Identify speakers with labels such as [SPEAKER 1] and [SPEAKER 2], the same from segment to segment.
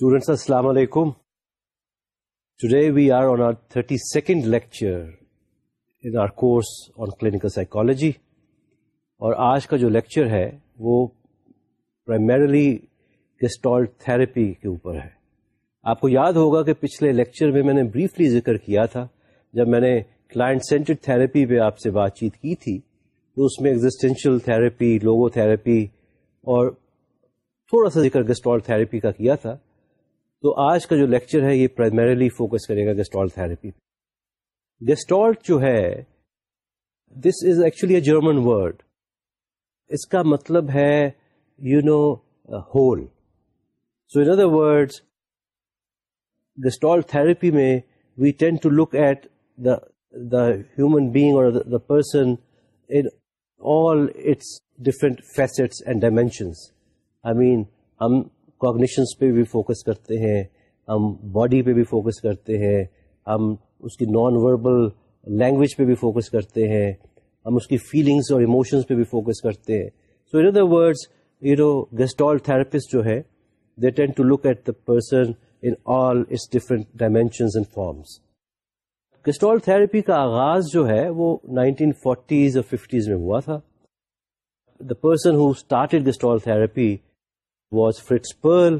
[SPEAKER 1] Students, Assalamu alaikum. Today we are on our 32nd lecture in our course on clinical psychology. اور آج کا جو lecture ہے وہ پرائمریلی گسٹالٹ تھراپی کے اوپر ہے آپ کو یاد ہوگا کہ پچھلے لیکچر میں میں نے بریفلی ذکر کیا تھا جب میں نے کلائنٹ سینٹرڈ تھراپی پہ آپ سے بات چیت کی تھی تو اس میں ایگزسٹینشیل تھراپی لوگو تھراپی اور تھوڑا سا ذکر گسٹال تھراپی کا کیا تھا تو آج کا جو لیکچر ہے، یہ پرائمریلی فوکس کرے گا گسٹال تھراپی گسٹالٹ جو ہے this is actually a German word اس کا مطلب ہے you know whole so in other word gestalt therapy میں we tend to look at the the human being اور the person in all its different facets and dimensions I mean ہم cognitions پہ بھی focus کرتے ہیں، ہم body پہ بھی فوکس کرتے ہیں، ہم اس کی نان وربل لینگویج پہ بھی فوکس کرتے ہیں، ہم اس کی فیلنگس اور ایموشنس پہ بھی فوکس کرتے ہیں۔ So in other words you know gestalt therapist جو ہے they tend to look at the person in all its different dimensions and forms gestalt therapy کا آغاز جو ہے، وہ نائنٹین فورٹیز اور ففٹیز میں ہوا تھا۔ The person who started gestalt therapy was Fritz Perls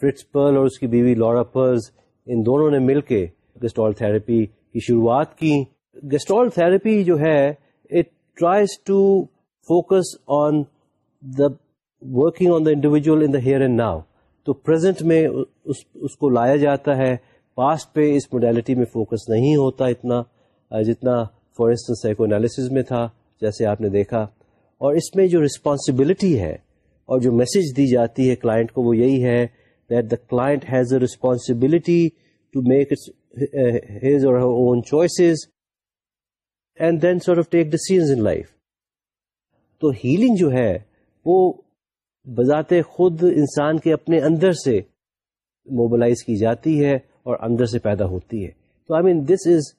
[SPEAKER 1] Fritz Perls اور اس کی بیوی لورا پرز ان دونوں نے مل کے گیسٹال تھراپی کی شروعات کی۔ گیسٹال تھراپی جو ہے it tries to focus on the working on the individual in the here and now تو پرزینٹ میں اس اس کو لایا جاتا ہے۔ پاسٹ پہ اس موڈیلٹی میں فوکس نہیں ہوتا اتنا۔ جتنا فار انسٹنس سائیکو انالیسز میں تھا، جیسے آپ نے دیکھا۔ اور اس میں جو رسپانسبلٹی ہے اور جو میسج دی جاتی ہے کلائنٹ کو وہ یہی ہے that the client has a responsibility to make his or own choices and then sort of take decisions in life تو ہیلنگ جو ہے، وہ بذات خود انسان کے اپنے اندر سے موبلائز کی جاتی ہے اور اندر سے پیدا ہوتی ہے. تو I mean this is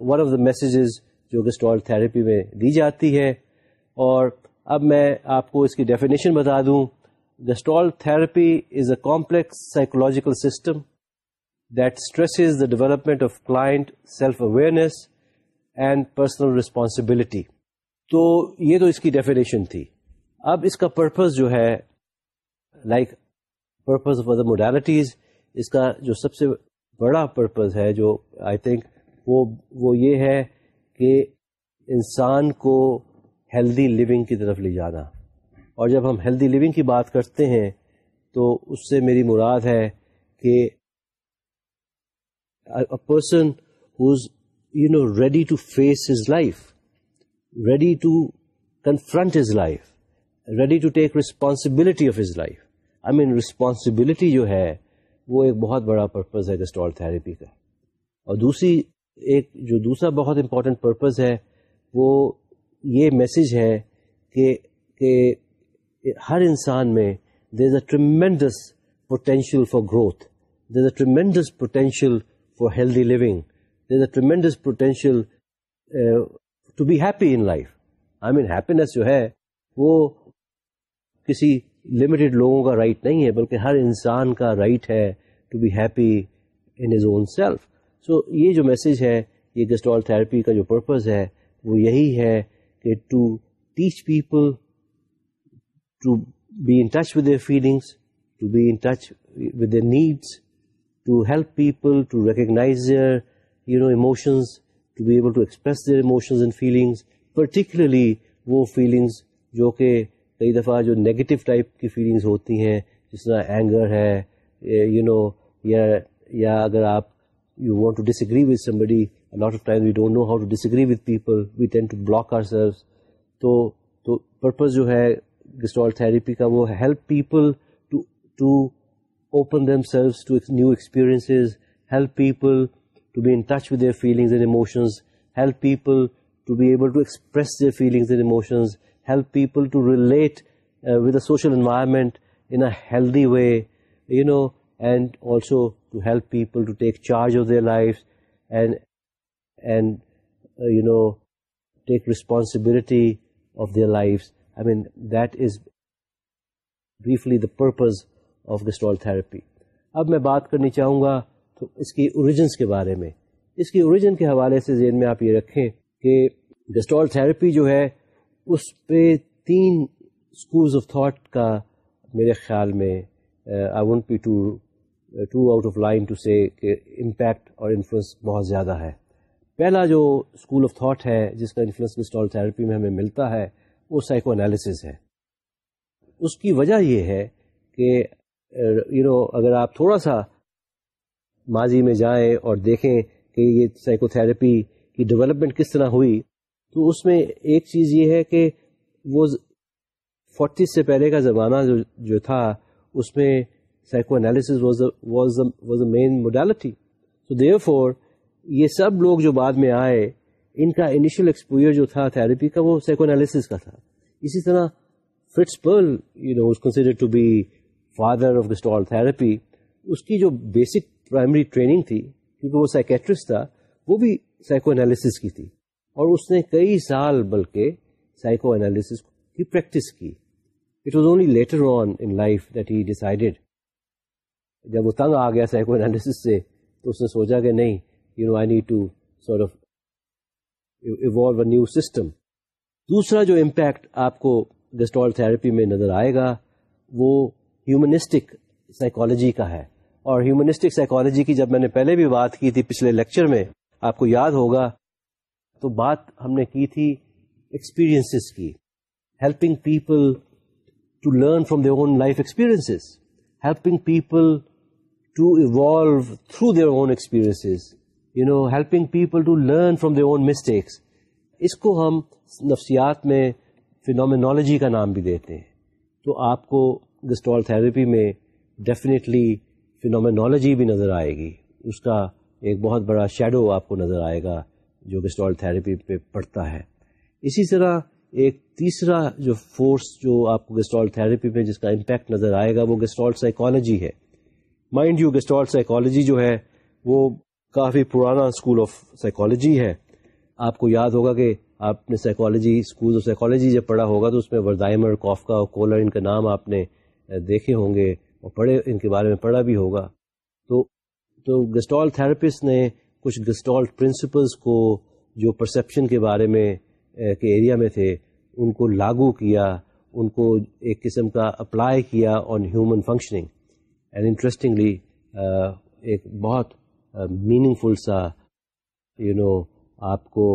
[SPEAKER 1] one of the messages جو گسٹال تھراپی میں دی جاتی ہے اور اب میں آپ کو اس کی ڈیفینیشن بتا دوں. Gestalt therapy is a complex psychological system that stress the development of client self awareness and personal responsibility تو یہ تو اس کی ڈیفینیشن تھی. اب اس کا پرپز جو ہے like purpose of other modalities اس کا جو سب سے بڑا پرپز ہے، جو آئی تھنک وہ وہ یہ ہے کہ انسان کو ہیلدی لیونگ کی طرف لے جانا۔ اور جب ہم ہیلدی لیونگ کی بات کرتے ہیں، تو اس سے میری مراد ہے کہ person who's you know ready to face his life ready to confront his life ready to take responsibility of his life I mean responsibility جو ہے، وہ ایک بہت بڑا پرپز ہے گسٹال تھراپی کا۔ اور دوسری، ایک جو دوسرا بہت امپورٹنٹ پرپز ہے، وہ یہ میسج ہے کہ کہ ہر انسان میں there is a tremendous potential for growth there is a tremendous potential for healthy living there is a tremendous potential to be happy in life I mean happiness جو ہے، وہ کسی لمیٹڈ لوگوں کا رائٹ نہیں ہے، بلکہ ہر انسان کا رائٹ ہے to be happy in his own self so یہ جو میسج ہے، یہ گسٹال تھراپی کا جو پرپز ہے، وہ یہی ہے to teach people to be in touch with their feelings to be in touch with their needs to help people to recognise their you know emotions to be able to express their emotions and feelings particularly وہ feelings جو کہ کئی دفعہ جو negative type کی فیلنگس ہوتی ہیں، جس طرح اینگر ہے یو نو یا یا اگر آپ you want to disagree with somebody lot of time we don't know how to disagree with people we tend to block ourselves تو تو پرپز جو ہے گسٹال تھراپی کا وہ help people to to open themselves to new experiences help people to be in touch with their feelings and emotions, help people to be able to express their feelings and emotions, help people to relate uh, with the social environment in a healthy way, you know, and also to help people to take charge of their lives and uh, you know, take responsibility of their lives. I mean, that is briefly the purpose of Gestalt اب میں بات کرنی چاہوں گا تو اس کی origins کے بارے میں اس کی اوریجن کے حوالے سے ذہن میں آپ یہ رکھیں کہ گسٹول تھراپی جو ہے اس پہ تین اسکولز آف تھاٹ کا میرے خیال میں I won't be too too out of line to say کہ امپیکٹ اور انفلوئنس بہت زیادہ ہے۔ پہلا جو اسکول آف تھاٹ ہے، جس کا انفلوئنس گسٹول تھراپی میں ہمیں ملتا ہے، وہ سائیکو انالیسز ہے۔ اس کی وجہ یہ ہے کہ یو نو اگر آپ تھوڑا سا ماضی میں جائیں اور دیکھیں کہ یہ سائیکو تھراپی کی ڈیولپمنٹ کس طرح ہوئی، تو اس میں ایک چیز یہ ہے کہ وہ فورٹی سے پہلے کا زمانہ جو جو تھا، اس میں psychoanalysis was a main modality تو دیو فور یہ سب لوگ جو بعد میں آئے، ان کا انیشیل ایکسپوئر جو تھا تھراپی کا، وہ سائیکو انالیسس کا تھا۔ اسی طرح Fritz Perls you know consider to be father of gestalt therapy اس کی جو بیسک پرائمری ٹریننگ تھی، کیونکہ وہ سائکیٹرسٹ تھا، وہ بھی سائیکو انالیسس کی تھی۔ اور اس نے کئی سال بلکہ سائیکو انالیسس کی پریکٹس کی۔ It was only later on in life that he decided جب وہ تنگ آ گیا سائیکو انالیسس سے، تو اس نے سوچا کہ نہیں you know I need to sort of evolve a new system دوسرا جو امپیکٹ آپ کو گسٹول تھراپی میں نظر آئے گا، وہ ہیومنسٹک سائیکالوجی کا ہے۔ اور ہیومنسٹک سائیکالوجی کی جب میں نے پہلے بھی بات کی تھی پچھلے لیکچر میں، آپ کو یاد ہوگا، تو بات ہم نے کی تھی ایکسپیرئنس کی۔ Helping people to learn from their own life experience helping people to evolve through their own experience you know helping people to learn from their own mistakes اس کو ہم نفسیات میں فینومینالوجی کا نام بھی دیتے ہیں۔ تو آپ کو گسٹول تھراپی میں ڈیفینیٹلی فینومینالوجی بھی نظر آئے گی۔ اس کا ایک بہت بڑا شیڈو آپ کو نظر آئے گا جو گسٹول تھراپی پہ پڑتا ہے۔ اسی طرح ایک تیسرا جو فورس جو آپ کو گسٹول تھراپی پہ جس کا امپیکٹ نظر آئے گا وہ گسٹول سائیکالوجی ہے۔ مائنڈ یو گسٹول سائیکالوجی جو ہے، وہ کافی پرانا اسکول آف سائیکالوجی ہے۔ آپ کو یاد ہوگا کہ آپ نے سائیکالوجی اسکول آف سائیکالوجی جب پڑھا ہوگا تو اس میں ورزائمر کوفکا اور کولر ان کا نام آپ نے دیکھے ہوں گے اور پڑھے، ان کے بارے میں پڑھا بھی ہوگا۔ تو تو گسٹول تھراپسٹ نے کچھ گسٹول پرنسپلس کو جو پرسیپشن کے بارے میں کے ایریا میں تھے، ان کو لاگو کیا، ان کو ایک قسم کا اپلائی کیا on human functioning and interestingly uh, ایک بہت uh, میننگ فل سا یو نو آپ کو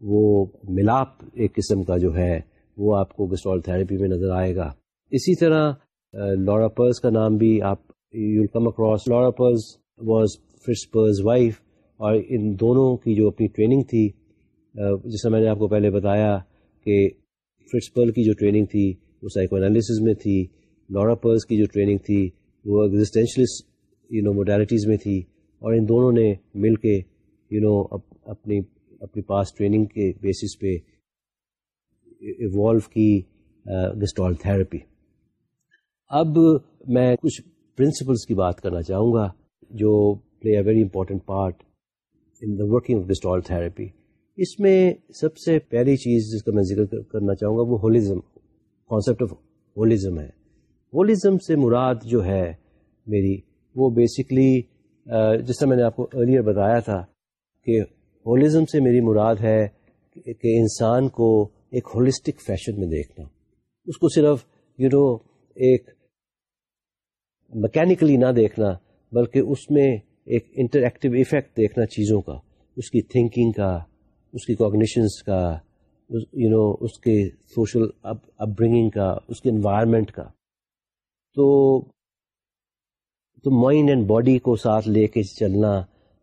[SPEAKER 1] وہ ملاپ ایک قسم کا جو ہے، وہ آپ کو گسٹول تھراپی میں نظر آئے گا. اسی طرح uh, لورا پرز کا نام بھی آپ you come across Laura Perls was Fritz Perls wife اور ان دونوں کی جو اپنی ٹریننگ تھی جیسا میں نے آپ کو پہلے بتایا کہ فرٹس پرل کی جو ٹریننگ تھی، وہ سائیکو انالیسز میں تھی. لورا پرز کی جو ٹریننگ تھی وہ ایگزسٹینشلس یو نو موڈیلٹیز میں تھی اور ان دونوں نے مل کے یو نو اپنی اپنی پاس ٹریننگ کے بیسس پہ ایوالو کی گسٹول تھراپی اب میں کچھ پرنسپلس کی بات کرنا چاہوں گا جو play a very important part in the working of gestalt therapy اس میں سب سے پہلی چیز جس کا میں ذکر کرنا چاہوں گا وہ ہولزم کانسیپٹ آف ہولزم ہے۔ ہولزم سے مراد جو ہے میری، وہ بیسکلی جس طرح میں نے آپ کو ارلیئر بتایا تھا کہ ہولزم سے میری مراد ہے کہ انسان کو ایک ہولسٹک فیشن میں دیکھنا۔ اس کو صرف یو نو ایک مکینکلی نہ دیکھنا، بلکہ اس میں ایک انٹریکٹیو ایفیکٹ دیکھنا چیزوں کا، اس کی تھنکنگ کا، اس کی کوگنیشنس کا یو نو اس کے سوشل اپ برنگنگ کا، اس کے انوائرمنٹ کا۔ تو تو مائنڈ اینڈ باڈی کو ساتھ لے کے چلنا،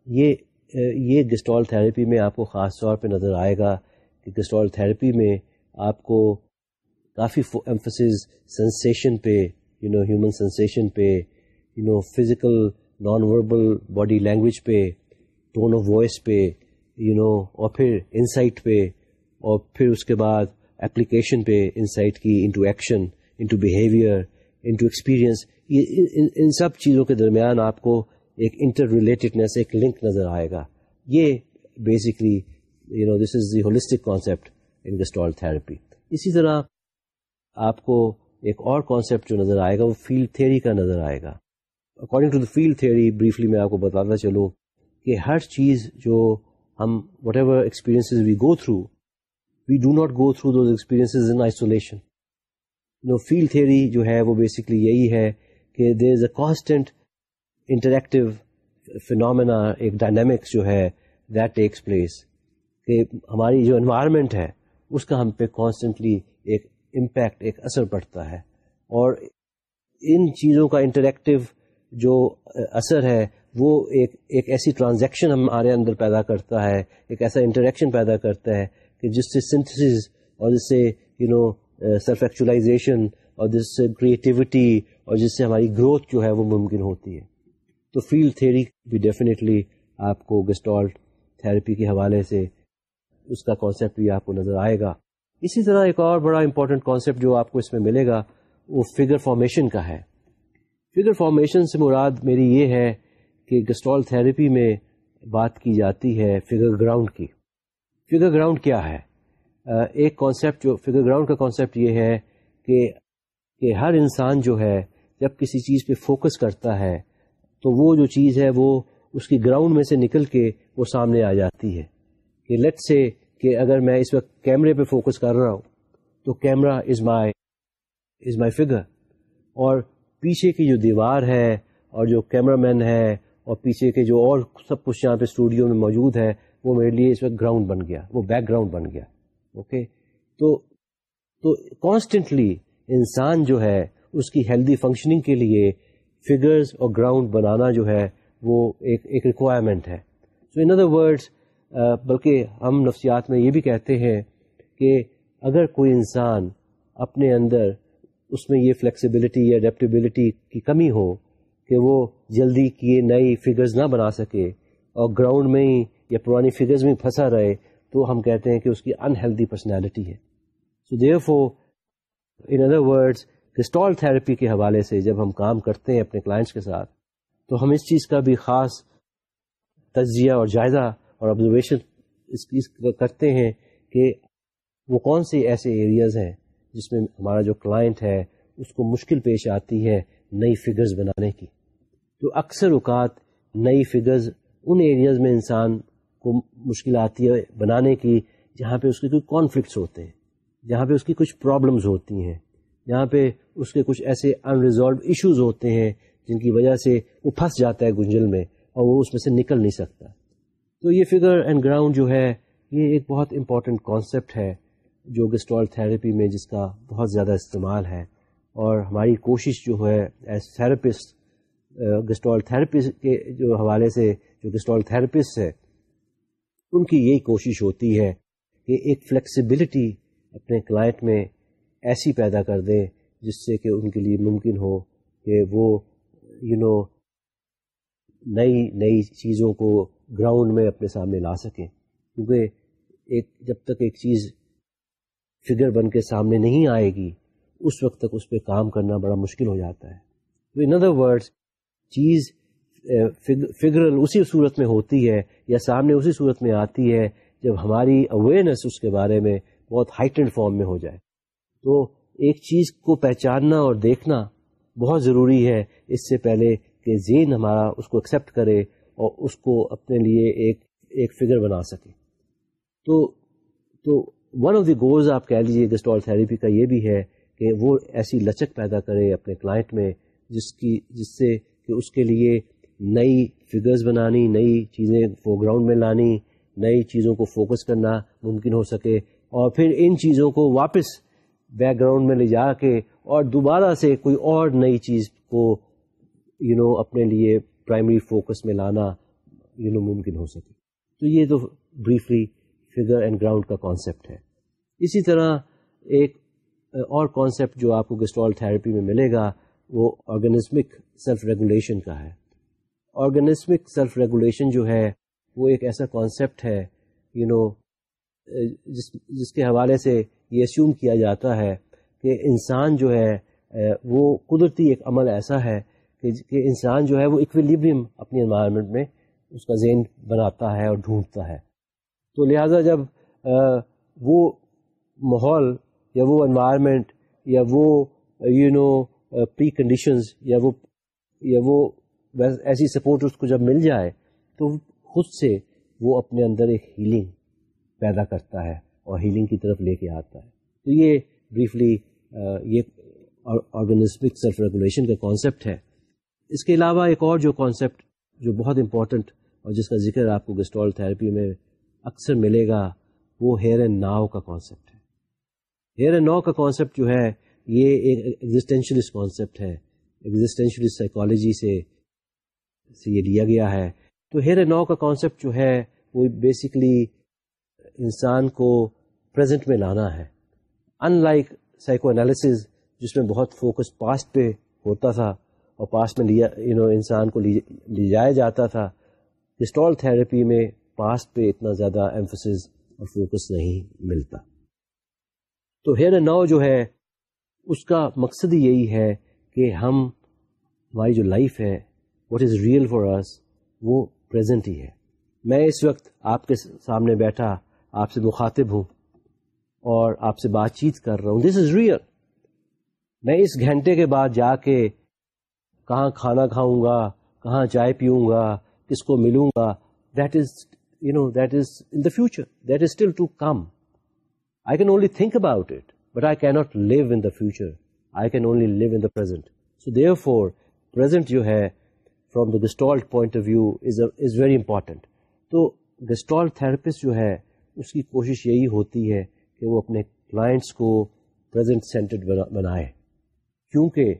[SPEAKER 1] یہ یہ گسٹول تھراپی میں آپ کو خاص طور پہ نظر آئے گا کہ گسٹول تھراپی میں آپ کو کافی ایمفسز سنسیشن پہ یو نو ہیومن سنسیشن پہ you know physical non verbal body language پہ ٹون آف وائس پہ یو نو اور پھر انسائٹ پہ، اور پھر اس کے بعد اپلیکیشن پہ انسائٹ کی into action into behaviour into experience ان سب چیزوں کے درمیان آپ کو ایک انٹر ریلیٹڈنیس ایک لنک نظر آئے گا۔ یہ basically you know this is the holistic concept in gestalt therapy اسی طرح آپ کو ایک اور کانسیپٹ جو نظر آئے گا، وہ فیلڈ تھیری کا نظر آئے گا۔ According to the field theory briefly میں آپ کو بتاتا چلوں کہ ہر چیز جو ہم whatever experience we go through we do not go through those experience in isolation no field theory جو ہے وہ بیسکلی یہی ہے کہ there is a constant interactive phenomena ایک ڈائنامکس جو ہے دیٹ ٹیکس پلیس کہ ہماری جو انوائرمنٹ ہے اس کا ہم پہ کانسٹنٹلی ایک امپیکٹ ایک اثر پڑتا ہے اور ان چیزوں کا انٹریکٹیو جو اثر ہے وہ ایک ایک ایسی ٹرانزیکشن ہمارے اندر پیدا کرتا ہے، ایک ایسا انٹریکشن پیدا کرتا ہے کہ جس سے سنتھس اور جس سے you know Uh, self actualisation اور جس سے کریٹیوٹی اور جس سے ہماری گروتھ جو ہے وہ ممکن ہوتی ہے۔ تو فیلڈ تھیری بھی ڈیفینیٹلی آپ کو گسٹالٹ تھراپی کے حوالے سے اس کا کانسیپٹ بھی آپ کو نظر آئے گا۔ اسی طرح ایک اور بڑا امپورٹنٹ کانسیپٹ جو آپ کو اس میں ملے گا وہ فگر فارمیشن کا ہے۔ فگر فارمیشن سے مراد میری یہ ہے کہ گسٹال تھراپی میں بات کی جاتی ہے فگر گراؤنڈ کی۔ فگر گراؤنڈ کیا ہے؟ ایک کانسیپٹ جو فگر گراؤنڈ کا کانسیپٹ یہ ہے کہ کہ ہر انسان جو ہے، جب کسی چیز پہ فوکس کرتا ہے، تو وہ جو چیز ہے، وہ اس کی گراؤنڈ میں سے نکل کے وہ سامنے آ جاتی ہے۔ کہ لیٹ سے کہ اگر میں اس وقت کیمرے پہ فوکس کر رہا ہوں، تو camera is my is my figure اور پیچھے کی جو دیوار ہے، اور جو کیمرہ مین ہے، اور پیچھے کے جو اور سب کچھ یہاں پہ اسٹوڈیو میں موجود ہے، وہ میرے لیے اس وقت گراؤنڈ بن گیا، وہ بیک گراؤنڈ بن گیا۔ اوکے تو تو کانسٹنٹلی انسان جو ہے، اس کی ہیلدی فنکشننگ کے لیے فگرز اور گراؤنڈ بنانا جو ہے، وہ ایک ایک ریکوائرمنٹ ہے. سو ان ادر ورڈس بلکہ ہم نفسیات میں یہ بھی کہتے ہیں کہ اگر کوئی انسان اپنے اندر اس میں یہ فلیکسیبلٹی یا اڈیپٹیبلٹی کی کمی ہو کہ وہ جلدی کیے نئی فگرز نہ بنا سکے اور گراؤنڈ میں ہی یا پرانی فگرز میں پھنسا رہے تو ہم کہتے ہیں کہ اس کی انہیلدی پرسنالٹی ہے۔ So therefore in other words gestalt therapy کے حوالے سے جب ہم کام کرتے ہیں اپنے کلائنٹس کے ساتھ، تو ہم اس چیز کا بھی خاص تجزیہ اور جائزہ اور آبزرویشن اس چیز کرتے ہیں کہ وہ کون سے ایسے ایریاز ہیں جس میں ہمارا جو کلائنٹ ہے، اس کو مشکل پیش آتی ہے نئی فگرز بنانے کی۔ تو اکثر اوقات نئی فگرز ان ایریاز میں انسان کو مشکل آتی ہے بنانے کی جہاں پہ اس کے کچھ کانفلکٹس ہوتے ہیں، جہاں پہ اس کی کچھ پرابلمز ہوتی ہیں، جہاں پہ اس کے کچھ ایسے انریزالو ایشوز ہوتے ہیں جن کی وجہ سے وہ پھنس جاتا ہے گنجل میں اور وہ اس میں سے نکل نہیں سکتا۔ تو یہ فگر اینڈ گراؤنڈ جو ہے، یہ ایک بہت امپورٹنٹ کانسیپٹ ہے جو گسٹال تھراپی میں جس کا بہت زیادہ استعمال ہے۔ اور ہماری کوشش جو ہے ایز تھراپسٹ گسٹال تھراپسٹ کے جو حوالے سے جو گسٹال تھراپسٹ ہے ان کی یہی کوشش ہوتی ہے کہ ایک فلیکسیبلٹی اپنے کلائنٹ میں ایسی پیدا کر دیں جس سے کہ ان کے لیے ممکن ہو کہ وہ یو نو نئی نئی چیزوں کو گراؤنڈ میں اپنے سامنے لا سکیں۔ کیونکہ ایک، جب تک ایک چیز فگر بن کے سامنے نہیں آئے گی، اس وقت تک اس پہ کام کرنا بڑا مشکل ہو جاتا ہے۔ تو ان ادر ورڈس چیز eh, فگرل اسی صورت میں ہوتی ہے یا سامنے اسی صورت میں آتی ہے جب ہماری اویئرنیس اس کے بارے میں بہت ہائٹنڈ فارم میں ہو جائے۔ تو ایک چیز کو پہچاننا اور دیکھنا بہت ضروری ہے۔ اس سے پہلے کہ ذہن ہمارا اس کو ایکسیپٹ کرے اور اس کو اپنے لیے ایک ایک فگر بنا سکے۔ تو تو ون آف دی گولز آپ کہہ لیجیے گسٹال تھراپی کا یہ بھی ہے کہ وہ ایسی لچک پیدا کرے اپنے کلائنٹ میں جس کی، جس سے کہ اس کے لیے نئی فگرز بنانی نئی چیزیں فور گراؤنڈ میں لانی نئی چیزوں کو فوکس کرنا ممکن ہو سکے۔ اور پھر ان چیزوں کو واپس بیک گراؤنڈ میں لے جا کے اور دوبارہ سے کوئی اور نئی چیز کو یو you نو know, اپنے لیے پرائمری فوکس میں لانا یو نو ممکن ہو سکے۔ تو یہ تو بریفلی فگر اینڈ گراؤنڈ کا کانسیپٹ ہے۔ اسی طرح ایک اور کانسیپٹ جو آپ کو گسٹال تھراپی میں ملے گا وہ آرگنزمک سیلف ریگولیشن کا ہے۔ آرگنزمک سیلف ریگولیشن جو ہے، وہ ایک ایسا کانسیپٹ ہے یو نو جس جس کے حوالے سے یہ اسیوم کیا جاتا ہے کہ انسان جو ہے، وہ قدرتی ایک عمل ایسا ہے کہ انسان جو ہے، وہ اکویلیبریم اپنی انوائرمنٹ میں اس کا ذہن بناتا ہے اور ڈھونڈتا ہے۔ تو لہٰذا جب، وہ ماحول یا وہ انوائرمنٹ یا وہ یو نو پری کنڈیشنز یا وہ یا وہ ایسی سپورٹ اس کو جب مل جائے تو خود سے وہ اپنے اندر ایک ہیلنگ پیدا کرتا ہے اور ہیلنگ کی طرف لے کے آتا ہے۔ تو یہ بریفلی یہ آرگنزمک سیلف ریگولیشن کا کانسیپٹ ہے۔ اس کے علاوہ ایک اور جو کانسیپٹ جو بہت امپورٹنٹ اور جس کا ذکر آپ کو گسٹول تھراپی میں اکثر ملے گا، وہ ہیئر اینڈ ناؤ کا کانسیپٹ ہے۔ ہیئر اینڈ ناؤ کا کانسیپٹ جو ہے، یہ ایک ایگزٹینشلسٹ کانسیپٹ ہے۔ ایگزٹینشلسٹ سائیکالوجی سے سے یہ لیا گیا ہے۔ تو ہیئر اینڈ ناؤ کا کانسیپٹ جو ہے، وہ بیسکلی انسان کو پریزنٹ میں لانا ہے۔ ان لائک سائیکو انالیسز جس میں بہت فوکس پاسٹ پہ ہوتا تھا اور پاسٹ میں لیا یو نو انسان کو لے جایا جاتا تھا ہسٹول تھراپی میں پاسٹ پہ اتنا زیادہ ایمفسز اور فوکس نہیں ملتا۔ تو ہیئر ناؤ جو ہے، اس کا مقصد یہی ہے کہ ہم، ہماری جو لائف ہے what is real for us وہ پریزنٹ ہی ہے۔ میں اس وقت آپ کے سامنے بیٹھا، آپ سے مخاطب ہوں اور آپ سے بات چیت کر رہا ہوں۔ دس از ریئل میں اس گھنٹے کے بعد جا کے کہاں کھانا کھاؤں گا، کہاں چائے پیوں گا، کس کو ملوں گا that is you know that is in the future that is still to come I can only think about it but I can not live in the future I can only live in the present so therefore present جو ہے from the gestalt point of view is very important تو gestalt therapist جو ہے، اس کی کوشش یہی ہوتی ہے کہ وہ اپنے کلائنٹس کو پرزینٹ سینٹرڈ بنائے. کیونکہ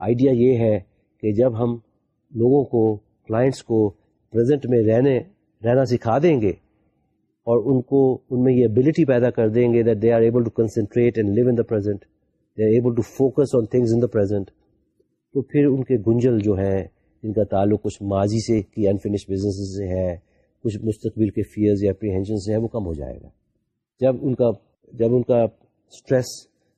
[SPEAKER 1] آئیڈیا یہ ہے کہ جب ہم لوگوں کو کلائنٹس کو پریزنٹ میں رہنے، رہنا سکھا دیں گے اور ان کو، ان میں یہ ابلٹی پیدا کر دیں گے that they are able to concentrate and live in the present they are able to focus on things in the present تو پھر ان کے گنجل جو ہیں جن کا تعلق کچھ ماضی سے کی انفینش بزنس سے ہے، کچھ مستقبل کے فیئرز یا اپریہینشن سے ہے، وہ کم ہو جائے گا۔ جب ان کا جب ان کا اسٹریس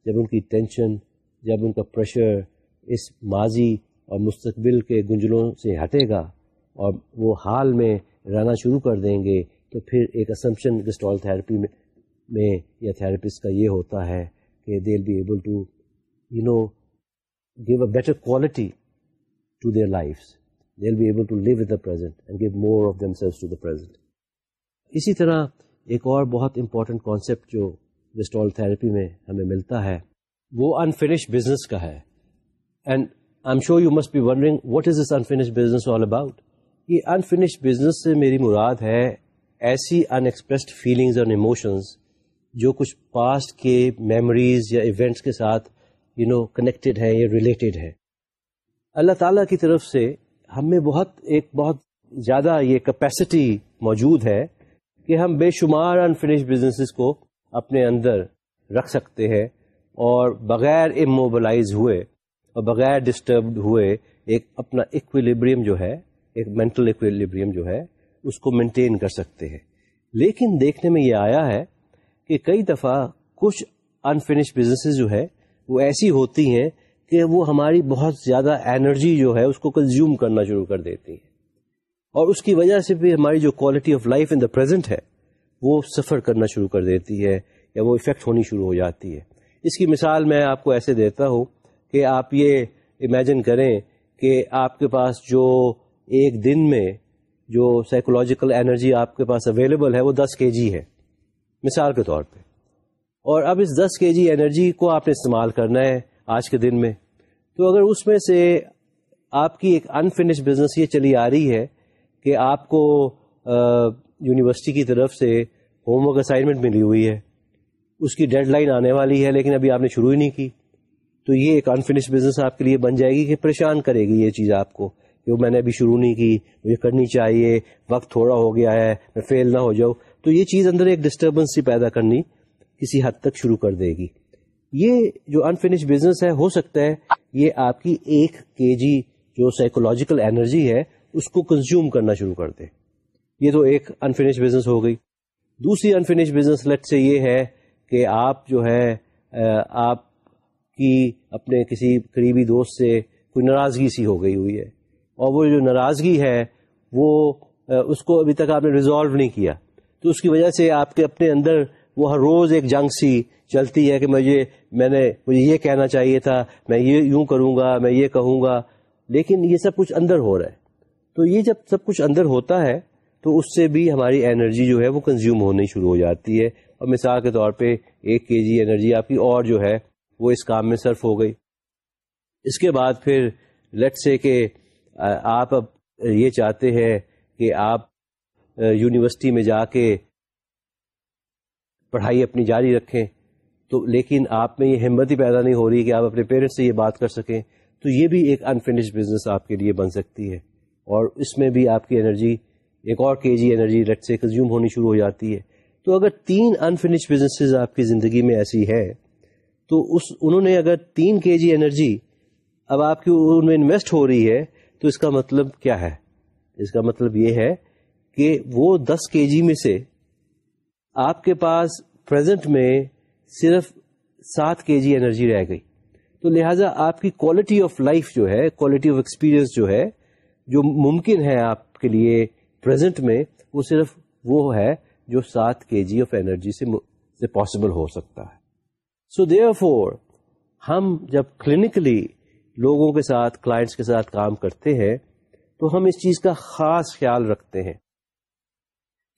[SPEAKER 1] جب ان کی ٹینشن جب ان کا پریشر اس ماضی اور مستقبل کے گنجلوں سے ہٹے گا اور وہ حال میں رہنا شروع کر دیں گے، تو پھر ایک اسمپشن گسٹال تھراپی میں میں یا تھراپسٹ کا یہ ہوتا ہے کہ they be able to you know give a better quality to their life they be able to live with the present and give more of themselves to the present اسی طرح ایک اور بہت امپورٹنٹ کانسیپٹ جو gestalt therapy میں ہمیں ملتا ہے، وہ انفینش بزنس کا ہے۔ And I'm sure you must be wondering what is this unfinished business all about یہ انفینش بزنس سے میری مراد ہے ایسی ان ایکسپریسڈ فیلنگز اور ایموشنز جو کچھ پاسٹ کے میموریز یا ایونٹس کے ساتھ یو نو کنیکٹڈ ہے یا ریلیٹڈ ہے اللہ تعالیٰ کی طرف سے ہم میں بہت ایک بہت زیادہ یہ کیپیسٹی موجود ہے کہ ہم بے شمار انفینش بزنس کو اپنے اندر رکھ سکتے ہیں اور بغیر اموبلائز ہوئے اور بغیر ڈسٹربڈ ہوئے ایک اپنا ایکویلیبریم جو ہے، ایک مینٹل ایکویلیبریم جو ہے، اس کو مینٹین کر سکتے ہیں۔ لیکن دیکھنے میں یہ آیا ہے کہ کئی دفعہ کچھ انفینش بزنس جو ہے، وہ ایسی ہوتی ہیں کہ وہ ہماری بہت زیادہ انرجی جو ہے اس کو کنزیوم کرنا شروع کر دیتی ہے۔ اور اس کی وجہ سے بھی ہماری جو quality of life in the present ہے، وہ سفر کرنا شروع کر دیتی ہے یا وہ افیکٹ ہونی شروع ہو جاتی ہے۔ اس کی مثال میں آپ کو ایسے دیتا ہوں کہ آپ یہ امیجن کریں کہ آپ کے پاس جو ایک دن میں جو سائیکولوجیکل انرجی آپ کے پاس اویلیبل ہے، وہ دس کے جی ہے۔ مثال کے طور پہ۔ اور اب اس دس کے جی انرجی کو آپ نے استعمال کرنا ہے۔ آج کے دن میں۔ تو اگر اس میں سے آپ کی ایک انفینش بزنس یہ چلی آ رہی ہے کہ آپ کو یونیورسٹی کی طرف سے ہوم ورک اسائنمنٹ ملی ہوئی ہے، اس کی ڈیڈ لائن آنے والی ہے لیکن ابھی آپ نے شروع ہی نہیں کی، تو یہ ایک انفینش بزنس آپ کے لیے بن جائے گی کہ پریشان کرے گی یہ چیز آپ کو کہ میں نے ابھی شروع نہیں کی، مجھے کرنی چاہیے، وقت تھوڑا ہو گیا ہے، میں فیل نہ ہو جاؤں۔ تو یہ چیز اندر ایک ڈسٹربنس ہی پیدا کرنی کسی حد تک شروع کر دے گی۔ یہ جو انفینش بزنس ہے، ہو سکتا ہے یہ آپ کی ایک کے جی جو سائیکولوجیکل انرجی ہے، اس کو کنزیوم کرنا شروع کر دے۔ یہ تو ایک انفینش بزنس ہو گئی۔ دوسری انفینش بزنس لٹ سے یہ ہے کہ آپ جو ہے آپ کی اپنے کسی قریبی دوست سے کوئی ناراضگی سی ہو گئی ہوئی ہے۔ اور وہ جو ناراضگی ہے، وہ اس کو ابھی تک آپ نے ریزالو نہیں کیا۔ تو اس کی وجہ سے آپ کے اپنے اندر وہ ہر روز ایک جنگ سی چلتی ہے کہ مجھے میں نے مجھے یہ کہنا چاہیے تھا، میں یہ یوں کروں گا، میں یہ کہوں گا۔ لیکن یہ سب کچھ اندر ہو رہا ہے۔ تو یہ جب سب کچھ اندر ہوتا ہے، تو اس سے بھی ہماری انرجی جو ہے وہ کنزیوم ہونی شروع ہو جاتی ہے۔ اور مثال کے طور پہ ایک کے جی انرجی آپ کی اور جو ہے، وہ اس کام میں صرف ہو گئی۔ اس کے بعد پھر لٹ سے کہ آپ اب یہ چاہتے ہیں کہ آپ یونیورسٹی میں جا کے پڑھائی اپنی جاری رکھیں۔ تو لیکن آپ میں یہ ہمت ہی پیدا نہیں ہو رہی کہ آپ اپنے پیرنٹس سے یہ بات کر سکیں، تو یہ بھی ایک انفینش بزنس آپ کے لیے بن سکتی ہے۔ اور اس میں بھی آپ کی انرجی ایک اور کے جی انرجی رٹ سے کنزیوم ہونی شروع ہو جاتی ہے۔ تو اگر تین انفینش بزنس آپ کی زندگی میں ایسی ہے تو اس، انہوں نے اگر تین کے جی انرجی اب آپ کی ان میں انویسٹ ہو رہی ہے، تو اس کا مطلب کیا ہے؟ اس کا مطلب یہ ہے کہ وہ دس کے جی میں سے آپ کے پاس پریزنٹ میں صرف سات کے جی انرجی رہ گئی۔ تو لہٰذا آپ کی کوالٹی آف لائف جو ہے کوالٹی آف ایکسپیرئنس جو ہے، جو ممکن ہے آپ کے لیے پرزینٹ میں، وہ صرف وہ ہے جو سات کے جی آف انرجی سے پاسبل ہو سکتا ہے۔ سو دیئر فور ہم جب کلینکلی لوگوں کے ساتھ کلائنٹس کے ساتھ کام کرتے ہیں، تو ہم اس چیز کا خاص خیال رکھتے ہیں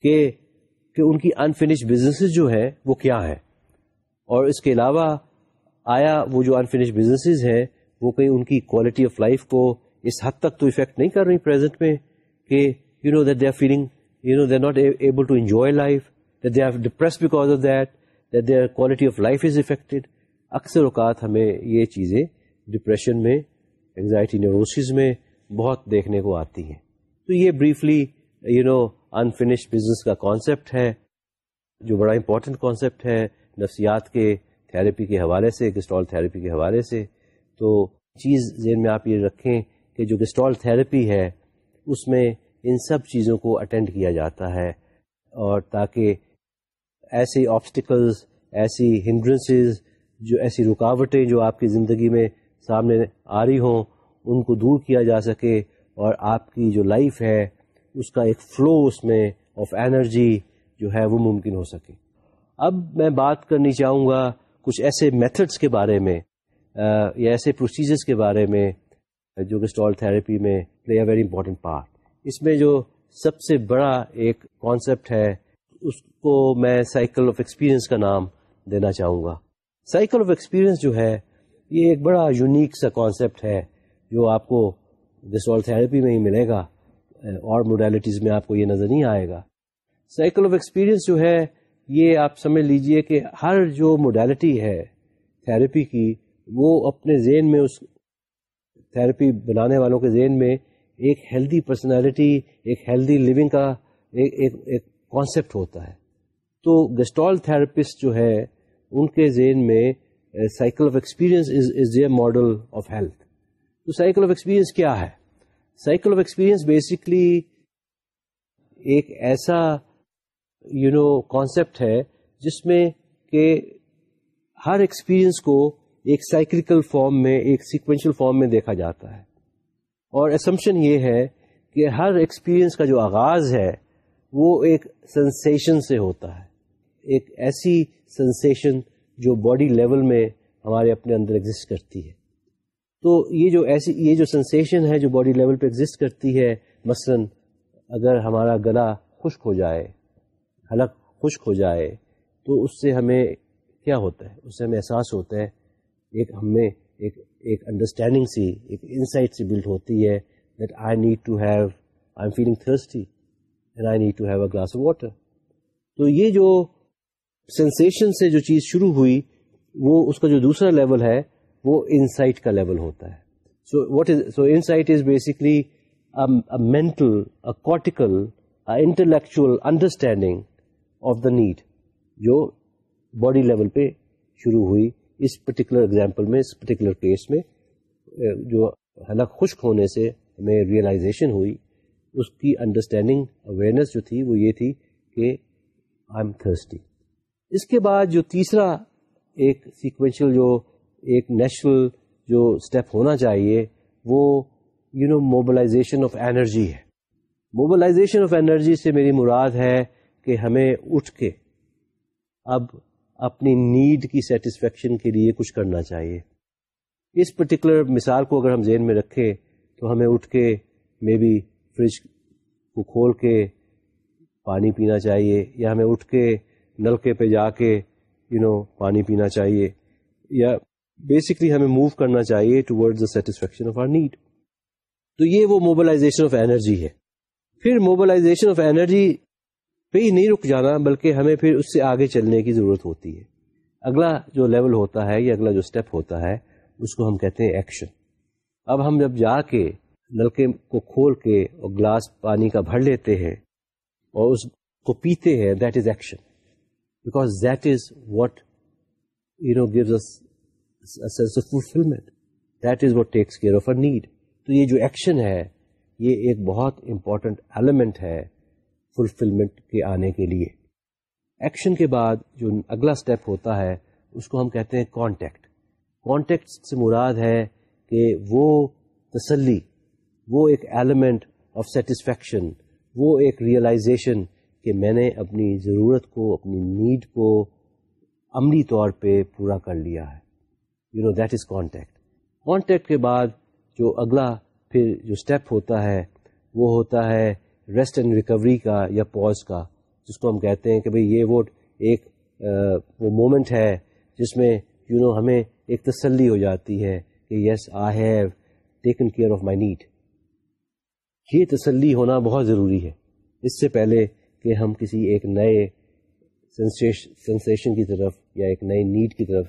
[SPEAKER 1] کہ کہ ان کی انفینش بزنس جو ہے وہ کیا ہے اور اس کے علاوہ آیا وہ جو انفینش بزنس ہیں، وہ کہیں ان کی کوالٹی آف لائف کو اس حد تک تو افیکٹ نہیں کر رہی پرزینٹ میں کہ you know that they are feeling you know they are not able to enjoy life that they are depress because of that that their quality of life is affected اکثر اوقات ہمیں یہ چیزیں ڈپریشن میں anxiety neuroses میں بہت دیکھنے کو آتی ہیں۔ تو یہ briefly you know unfinished business کا کانسیپٹ ہے، جو بڑا امپورٹنٹ کانسیپٹ ہے۔ نفسیات کے تھراپی کے حوالے سے گسٹال تھراپی کے حوالے سے۔ تو چیز ذہن میں آپ یہ رکھیں کہ جو گسٹال تھراپی ہے، اس میں ان سب چیزوں کو اٹینڈ کیا جاتا ہے۔ اور تاکہ ایسے آبسٹیکلز ایسی ہنڈرنسز جو ایسی رکاوٹیں جو آپ کی زندگی میں سامنے آ رہی ہوں، ان کو دور کیا جا سکے۔ اور آپ کی جو لائف ہے، اس کا ایک فلو اس میں آف انرجی جو ہے، وہ ممکن ہو سکے۔ اب میں بات کرنی چاہوں گا کچھ ایسے میتھڈس کے بارے میں یا ایسے پروسیجرس کے بارے میں، جو کہ اسٹال تھراپی میں play a very important part اس میں جو سب سے بڑا ایک کانسیپٹ ہے، اس کو میں سائیکل آف ایکسپیرئنس کا نام دینا چاہوں گا۔ سائیکل آف ایکسپیرئنس جو ہے، یہ ایک بڑا یونیک سا کانسیپٹ ہے، جو آپ کو ڈسول تھراپی میں ہی ملے گا، اور موڈیلٹیز میں آپ کو یہ نظر نہیں آئے گا۔ سائیکل آف ایکسپیرئنس جو ہے یہ آپ سمجھ لیجیے کہ ہر جو موڈیلٹی ہے تھراپی کی، وہ اپنے ذہن میں اس تھراپی بنانے والوں کے ذہن میں ایک ہیلدی پرسنالٹی ایک ہیلدی لیونگ کا ایک ایک کانسیپٹ ہوتا ہے۔ تو گسٹال تھراپسٹ جو ہے، ان کے ذہن میں cycle of experience is their model of health تو سائیکل آف ایکسپیرئنس کیا ہے؟ سائیکل آف ایکسپیرئنس بیسکلی ایک ایسا یو نو کانسیپٹ ہے جس میں کہ ہر ایکسپیرئنس کو ایک سائیکلیکل فارم میں، ایک سیکوینشل فارم میں دیکھا جاتا ہے۔ اور اسمپشن یہ ہے کہ ہر ایکسپیرئنس کا جو آغاز ہے، وہ ایک سنسیشن سے ہوتا ہے۔ ایک ایسی سنسیشن جو باڈی لیول میں ہمارے اپنے اندر ایگزٹ کرتی ہے۔ تو یہ جو ایسی، یہ جو سنسیشن ہے جو باڈی لیول پہ ایگزٹ کرتی ہے، مثلا اگر ہمارا گلا خشک ہو جائے حلق خشک ہو جائے تو اس سے ہمیں کیا ہوتا ہے؟ اس سے ہمیں احساس ہوتا ہے، ایک ہمیں ایک ایک انڈرسٹینڈنگ سی، ایک انسائٹ سی بلڈ ہوتی ہے that I need to have I am feeling thirsty and I need to have a glass of water تو یہ جو سینسیشن سے جو چیز شروع ہوئی، وہ اس کا جو دوسرا لیول ہے، وہ انسائٹ کا لیول ہوتا ہے۔ So what is so insight is basically mental cortical intellectual understanding of the need جو باڈی لیول پہ شروع ہوئی اس پرٹیکولر ایگزامپل میں، اس پرٹیکولر کیس میں جو حلق خشک ہونے سے ہمیں ریئلائزیشن ہوئی، اس کی انڈرسٹینڈنگ اویئرنیس جو تھی، وہ یہ تھی کہ آئی ایم تھرسٹی اس کے بعد جو تیسرا ایک سیکوینشل جو ایک نیشنل جو اسٹیپ ہونا چاہیے، وہ you know mobilization of energy ہے۔ موبلائزیشن آف انرجی سے میری مراد ہے کہ ہمیں اٹھ کے اب اپنی نیڈ کی سیٹسفیکشن کے لیے کچھ کرنا چاہیے۔ اس پرٹیکولر مثال کو اگر ہم ذہن میں رکھیں تو ہمیں اٹھ کے مے بی فریج کو کھول کے پانی پینا چاہیے یا ہمیں اٹھ کے نلکے پہ جا کے یو نو پانی پینا چاہیے یا بیسکلی ہمیں موو کرنا چاہیے towards the satisfaction of our need تو یہ وہ موبلائزیشن آف انرجی ہے۔ پھر موبلائزیشن آف انرجی پہ ہی نہیں رک جانا بلکہ ہمیں پھر اس سے آگے چلنے کی ضرورت ہوتی ہے۔ اگلا جو لیول ہوتا ہے یا اگلا جو اسٹیپ ہوتا ہے، اس کو ہم کہتے ہیں ایکشن اب ہم جب جا کے نلکے کو کھول کے اور گلاس پانی کا بھر لیتے ہیں اور اس کو پیتے ہیں that is action because that is what you know gives sense of fulfilment that is what takes care of our need تو یہ جو ایکشن ہے، یہ ایک بہت امپورٹنٹ ایلیمنٹ ہے۔ فلفلمنٹ کے آنے کے لیے۔ ایکشن کے بعد جو اگلا اسٹیپ ہوتا ہے، اس کو ہم کہتے ہیں کانٹیکٹ کانٹیکٹ سے مراد ہے کہ وہ تسلی، وہ ایک ایلیمنٹ آف سیٹسفیکشن وہ ایک ریئلائزیشن کہ میں نے اپنی ضرورت کو، اپنی نیڈ کو عملی طور پہ پورا کر لیا ہے۔ You know that is contact contact کے بعد جو اگلا پھر جو اسٹیپ ہوتا ہے، وہ ہوتا ہے ریسٹ اینڈ ریکوری کا یا پوز کا، جس کو ہم کہتے ہیں کہ بھئی یہ وہ ایک وہ مومنٹ ہے جس میں یو نو ہمیں ایک تسلی ہو جاتی ہے کہ yes I have taken care of my need یہ تسلی ہونا بہت ضروری ہے۔ اس سے پہلے کہ ہم کسی ایک نئے سنسیشن کی طرف یا ایک نئے نیڈ کی طرف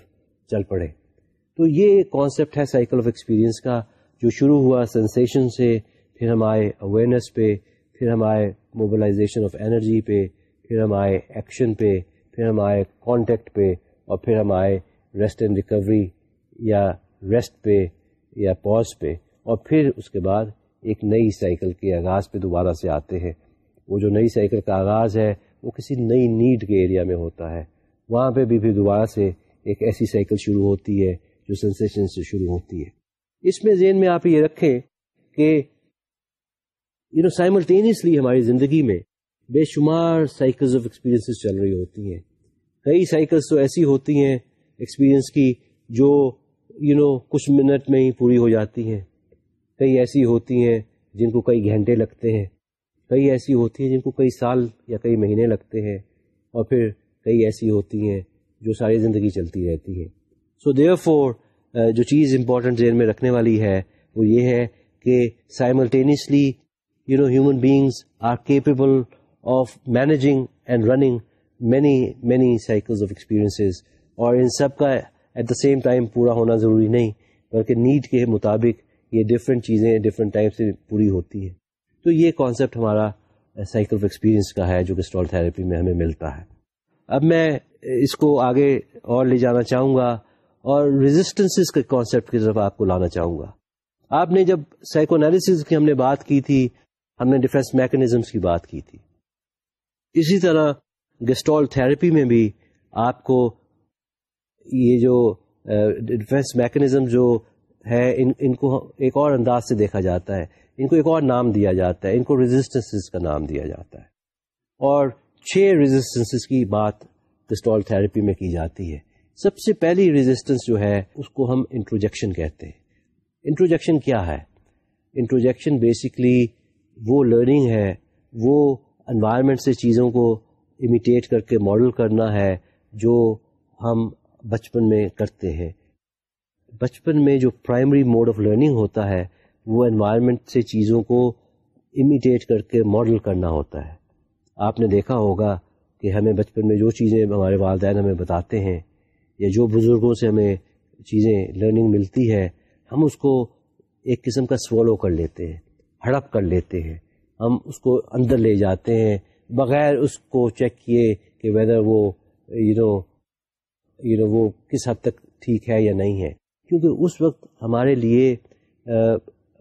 [SPEAKER 1] چل پڑے۔ تو یہ کانسیپٹ ہے سائیکل آف ایکسپیرئنس کا، جو شروع ہوا سنسیشن سے، پھر ہم آئے اویئرنیس پہ پھر ہم آئے موبلائزیشن آف انرجی پہ، پھر ہم آئے ایکشن پہ، پھر ہم آئے کانٹیکٹ پہ، اور پھر ہم آئے ریسٹ اینڈ ریکوری یا ریسٹ پہ یا پوز پہ۔ اور پھر اس کے بعد ایک نئی سائیکل کے آغاز پہ دوبارہ سے آتے ہیں۔ وہ جو نئی سائیکل کا آغاز ہے، وہ کسی نئی نیڈ کے ایریا میں ہوتا ہے۔ وہاں پہ بھی پھر دوبارہ سے ایک ایسی سائیکل شروع ہوتی ہے جو سینسیشن سے شروع ہوتی ہے۔ اس میں ذہن میں آپ یہ رکھیں کہ یو نو سائملٹینیسلی ہماری زندگی میں بے شمار سائیکلز آف ایکسپیرینس چل رہی ہوتی ہیں۔ کئی سائیکلس تو ایسی ہوتی ہیں ایکسپیرئنس کی جو یو you نو know, کچھ منٹ میں ہی پوری ہو جاتی ہیں۔ کئی ایسی ہوتی ہیں جن کو کئی گھنٹے لگتے ہیں۔ کئی ایسی ہوتی ہیں جن کو کئی سال یا کئی مہینے لگتے ہیں۔ اور پھر کئی ایسی ہوتی ہیں جو ساری زندگی چلتی رہتی ہے سو دیئر فور جو چیز امپورٹنٹ ذہن میں رکھنے والی ہے وہ یہ ہے کہ simultaneously you know human beings are capable of managing and running many many cycles of experiences اور ان سب کا ایٹ دا سیم ٹائم پورا ہونا ضروری نہیں، بلکہ نیڈ کے مطابق یہ ڈفرینٹ چیزیں ڈفرینٹ ٹائم سے پوری ہوتی ہیں۔ تو یہ کانسیپٹ ہمارا سائیکل آف ایکسپیرئنس کا ہے، جو کہ اسٹال تھراپی میں ہمیں ملتا ہے۔ اب میں اس کو آگے اور لے جانا چاہوں گا اور ریزسٹنس کے کانسیپٹ کی طرف آپ کو لانا چاہوں گا۔ آپ نے جب سائیکو انالیس کی ہم نے بات کی تھی ہم نے ڈیفینس میکنیزمس کی بات کی تھی۔ اسی طرح گسٹول تھراپی میں بھی آپ کو یہ جو ڈیفینس میکنیزم جو ہے، ان ان کو ایک اور انداز سے دیکھا جاتا ہے۔ ان کو ایک اور نام دیا جاتا ہے۔ ان کو ریزسٹنس کا نام دیا جاتا ہے۔ اور چھ ریزسٹنس کی بات ڈسٹول تھراپی میں کی جاتی ہے۔ سب سے پہلی ریزسٹنس جو ہے، اس کو ہم انٹروجیکشن کہتے ہیں۔ انٹروجیکشن کیا ہے؟ انٹروجیکشن بیسکلی وہ لرننگ ہے، وہ انوائرمنٹ سے چیزوں کو امیٹیٹ کر کے ماڈل کرنا ہے جو ہم بچپن میں کرتے ہیں۔ بچپن میں جو پرائمری موڈ آف لرننگ ہوتا ہے، وہ انوائرمنٹ سے چیزوں کو امیٹیٹ کر کے ماڈل کرنا ہوتا ہے۔ آپ نے دیکھا ہوگا کہ ہمیں بچپن میں جو چیزیں ہمارے والدین ہمیں بتاتے ہیں یا جو بزرگوں سے ہمیں چیزیں لرننگ ملتی ہے، ہم اس کو ایک قسم کا سولو کر لیتے ہیں۔ ہڑپ کر لیتے ہیں۔ ہم اس کو اندر لے جاتے ہیں۔ بغیر اس کو چیک کیے کہ ویدر وہ یو نو یو نو وہ کس حد تک ٹھیک ہے یا نہیں ہے۔ کیونکہ اس وقت ہمارے لیے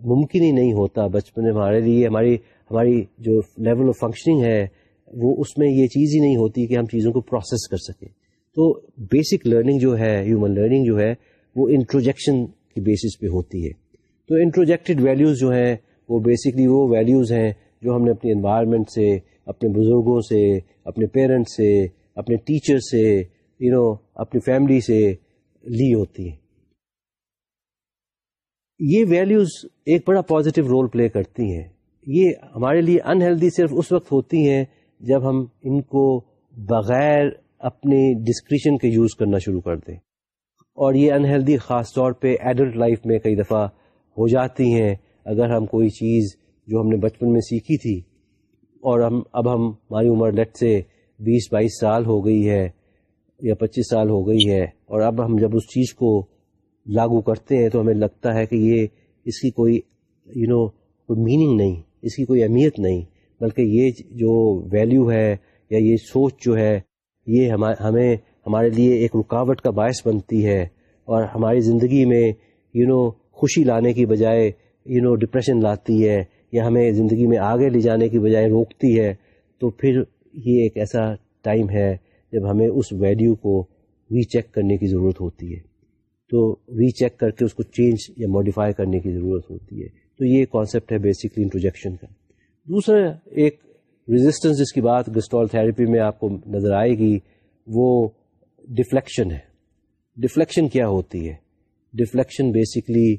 [SPEAKER 1] ممکن ہی نہیں ہوتا۔ بچپن میں ہمارے لیے ہماری ہماری جو لیول آف فنکشننگ ہے، وہ اس میں یہ چیز ہی نہیں ہوتی کہ ہم چیزوں کو پروسیس کر سکیں۔ تو بیسک لرننگ جو ہے ہیومن لرننگ جو ہے، وہ انٹروجیکشن کی بیسس پہ ہوتی ہے۔ تو انٹروجیکٹڈ ویلیوز جو ہیں وہ بیسکلی وہ ویلیوز ہیں جو ہم نے اپنی انوائرمنٹ سے، اپنے بزرگوں سے، اپنے پیرنٹس سے، اپنے ٹیچر سے یو نو اپنی فیملی سے لی ہوتی ہیں۔ یہ ویلیوز ایک بڑا پازیٹیو رول پلے کرتی ہیں۔ یہ ہمارے لیے انہیلدی صرف اس وقت ہوتی ہیں جب ہم ان کو بغیر اپنی ڈسکریشن کے یوز کرنا شروع کر دیں۔ اور یہ انہیلدی خاص طور پہ ایڈلٹ لائف میں کئی دفعہ ہو جاتی ہیں۔ اگر ہم کوئی چیز جو ہم نے بچپن میں سیکھی تھی اور ہم اب ہم ہماری عمر لٹ سے بیس بائیس سال ہو گئی ہے یا پچیس سال ہو گئی ہے اور اب ہم جب اس چیز کو لاگو کرتے ہیں تو ہمیں لگتا ہے کہ یہ اس کی کوئی یو نو کوئی میننگ نہیں، اس کی کوئی اہمیت نہیں، بلکہ یہ جو ویلیو ہے یا یہ سوچ جو ہے، یہ ہمیں ہمارے لیے ایک رکاوٹ کا باعث بنتی ہے اور ہماری زندگی میں یو نو خوشی لانے کی بجائے یو نو ڈپریشن لاتی ہے یا ہمیں زندگی میں آگے لے جانے کی بجائے روکتی ہے، تو پھر یہ ایک ایسا ٹائم ہے جب ہمیں اس ویلیو کو ری چیک کرنے کی ضرورت ہوتی ہے۔ تو ری چیک کر کے اس کو چینج یا موڈیفائی کرنے کی ضرورت ہوتی ہے۔ تو یہ کانسیپٹ ہے بیسکلی انٹروجیکشن کا۔ دوسرا ایک ریزسٹنس جس کی بات گسٹول تھراپی میں آپ کو نظر آئے گی، وہ ڈفلیکشن ہے۔ ڈفلیکشن کیا ہوتی ہے؟ ڈفلیکشن بیسکلی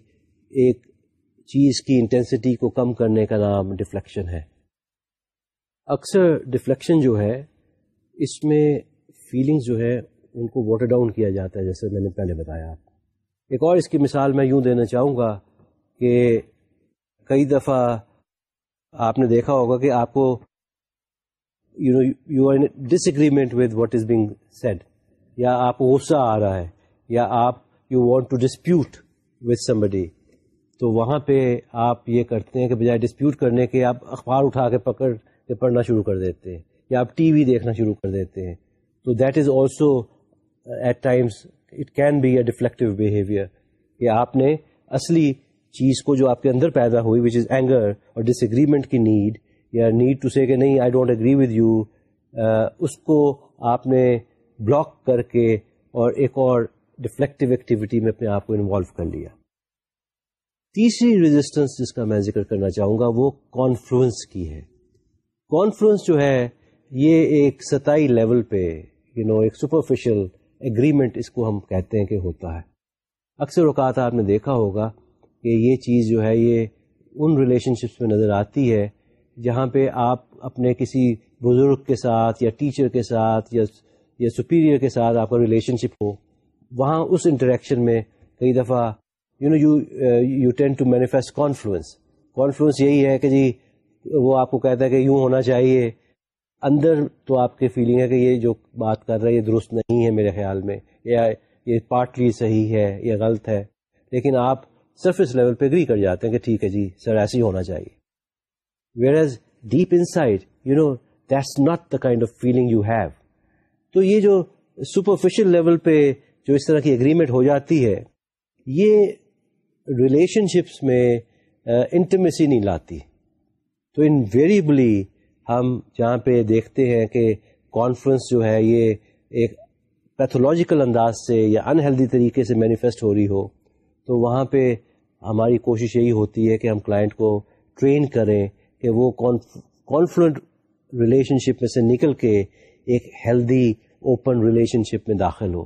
[SPEAKER 1] ایک چیز کی انٹینسٹی کو کم کرنے کا نام ڈفلیکشن ہے۔ اکثر ڈفلیکشن جو ہے، اس میں فیلنگز جو ہے ان کو واٹر ڈاؤن کیا جاتا ہے، جیسے میں نے پہلے بتایا آپ کو۔ ایک اور اس کی مثال میں یوں دینا چاہوں گا کہ کئی دفعہ آپ نے دیکھا ہوگا کہ آپ کو you know you are disagreement with what is being said یا آپ کو غصہ آ رہا ہے، یا آپ you want to dispute with somebody تو وہاں پہ آپ یہ کرتے ہیں کہ بجائے ڈسپیوٹ کرنے کے آپ اخبار اٹھا کے پکڑ کے پڑھنا شروع کر دیتے ہیں یا آپ ٹی وی دیکھنا شروع کر دیتے ہیں۔ تو that is also at times it can be a deflective behaviour کہ آپ نے اصلی چیز کو جو آپ کے اندر پیدا ہوئی وچ از اینگر اور ڈس اگریمنٹ کی نیڈ یا نیڈ ٹو سے کہ نہیں I don't agree with you اس کو آپ نے بلاک کر کے اور ایک اور ڈفلیکٹیو ایکٹیویٹی میں اپنے آپ کو انوالو کر لیا۔ تیسری ریزسٹنس جس کا میں ذکر کرنا چاہوں گا وہ کانفلوئنس کی ہے۔ کانفلوئنس جو ہے یہ ایک ستائی لیول پہ یو you نو know, ایک سپرفیشل اگریمنٹ اس کو ہم کہتے ہیں کہ ہوتا ہے۔ اکثر اوقات آپ نے دیکھا ہوگا کہ یہ چیز جو ہے یہ ان ریلیشن شپس میں نظر آتی ہے جہاں پہ آپ اپنے کسی بزرگ کے ساتھ یا ٹیچر کے ساتھ یا یا سپیریئر کے ساتھ آپ کا ریلیشن شپ ہو وہاں اس انٹریکشن میں کئی دفعہ you know you you tend to manifest confluence confluence یہی ہے کہ جی وہ آپ کو کہتا ہے کہ یوں ہونا چاہیے۔ اندر تو آپ کی فیلنگ ہے کہ یہ جو بات کر رہا ہے، یہ درست نہیں ہے میرے خیال میں۔ یا یہ پارٹلی صحیح ہے یا غلط ہے۔ لیکن آپ سرفیس لیول پہ اگری کر جاتے ہیں کہ ٹھیک ہے جی سر ایسی ہونا چاہیے۔ Whereas deep inside you know that's not the kind of feeling you have تو یہ جو سپرفیشل لیول پہ جو اس طرح کی اگریمنٹ ہو جاتی ہے، یہ ریلیشن شپس میں انٹیمیسی نہیں لاتی۔ تو انویریبلی ہم جہاں پہ دیکھتے ہیں کہ کانفرنس جو ہے یہ ایک پیتھولوجیکل انداز سے یا انہیلدی طریقے سے مینیفیسٹ ہو رہی ہو، تو وہاں پہ ہماری کوشش یہی ہوتی ہے کہ ہم کلائنٹ کو ٹرین کریں کہ وہ کانفلنٹ ریلیشن شپ میں سے نکل کے ایک ہیلدی اوپن ریلیشن شپ میں داخل ہو۔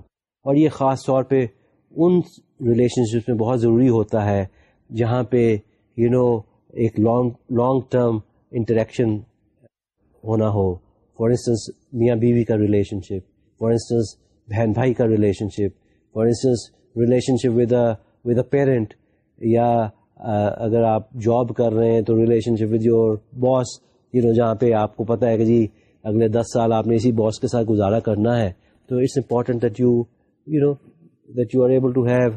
[SPEAKER 1] اور یہ خاص طور پہ ان ریلیشن شپ میں بہت ضروری ہوتا ہے جہاں پہ یو you نو know, ایک لانگ لانگ ٹرم انٹریکشن ہونا ہو۔ فار انسٹنس میاں بیوی کا ریلیشن شپ فار انسٹنس بہن بھائی کا relationship for instance relationship with with a parent یا اگر آپ جاب کر رہے ہیں تو relationship with your boss you know جہاں پہ آپ کو پتا ہے کہ جی اگلے دس سال آپ نے اسی باس کے ساتھ گزارا کرنا ہے۔ تو it's important that you you know that you are able to have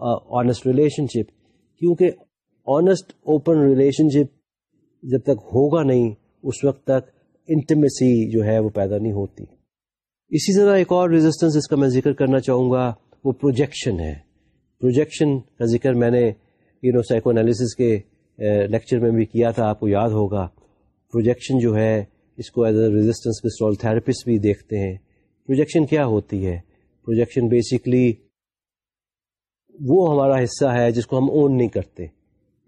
[SPEAKER 1] honest relationship کیونکہ آنےسٹ اوپن ریلیشن شپ جب تک ہوگا نہیں، اس وقت تک انٹیمیسی جو ہے وہ پیدا نہیں ہوتی۔ اسی طرح ایک اور ریزسٹنس اس کا میں ذکر کرنا چاہوں گا، وہ پروجیکشن ہے۔ پروجیکشن کا ذکر میں نے یو نو سائیکو انالیسس کے لیکچر میں بھی کیا تھا، آپ کو یاد ہوگا۔ پروجیکشن جو ہے، اس کو as a resistance gestalt therapist بھی دیکھتے ہیں۔ پروجیکشن کیا ہوتی ہے؟ پروجیکشن بیسکلی وہ ہمارا حصہ ہے جس کو ہم اون نہیں کرتے،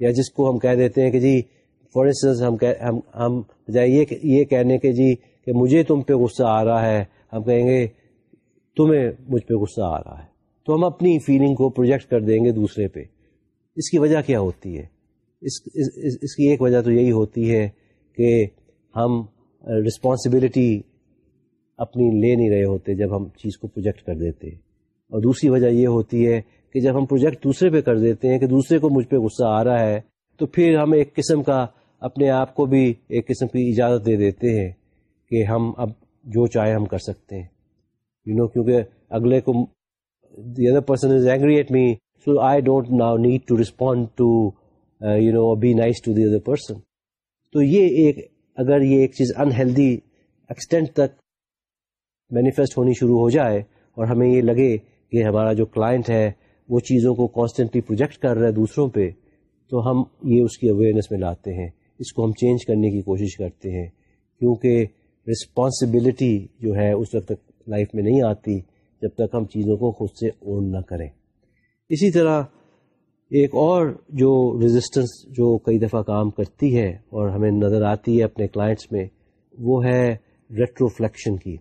[SPEAKER 1] یا جس کو ہم کہہ دیتے ہیں کہ جی فار انسٹنس ہم ہم جائے یہ کہنے کے جی کہ مجھے تم پہ غصہ آ رہا ہے، ہم کہیں گے تمہیں مجھ پہ غصہ آ رہا ہے۔ تو ہم اپنی فیلنگ کو پروجیکٹ کر دیں گے دوسرے پہ۔ اس کی وجہ کیا ہوتی ہے؟ اس اس کی ایک وجہ تو یہی ہوتی ہے کہ ہم رسپانسبلٹی اپنی لے نہیں رہے ہوتے جب ہم چیز کو پروجیکٹ کر دیتے۔ اور دوسری وجہ یہ ہوتی ہے کہ جب ہم پروجیکٹ دوسرے پہ کر دیتے ہیں کہ دوسرے کو مجھ پہ غصہ آ رہا ہے، تو پھر ہم ایک قسم کا اپنے آپ کو بھی ایک قسم کی اجازت دے دیتے ہیں کہ ہم اب جو چاہے ہم کر سکتے ہیں۔ یو نو کیونکہ اگلے کو the other person is angry at me so I don't now need to respond to you know be nice to the other person تو یہ ایک، اگر یہ ایک چیز انہیلدی ایکسٹینٹ تک مینیفیسٹ ہونی شروع ہو جائے اور ہمیں یہ لگے کہ ہمارا جو کلائنٹ ہے وہ چیزوں کو کانسٹنٹلی پروجیکٹ کر رہا ہے دوسروں پہ، تو ہم یہ اس کی اویئرنیس میں لاتے ہیں۔ اس کو ہم چینج کرنے کی کوشش کرتے ہیں۔ کیونکہ رسپانسبلٹی جو ہے اس وقت تک لائف میں نہیں آتی جب تک ہم چیزوں کو خود سے اون نہ کریں۔ اسی طرح ایک اور جو ریزسٹنس جو کئی دفعہ کام کرتی ہے اور ہمیں نظر آتی ہے اپنے کلائنٹس میں، وہ ہے ریٹروفلیکشن کی۔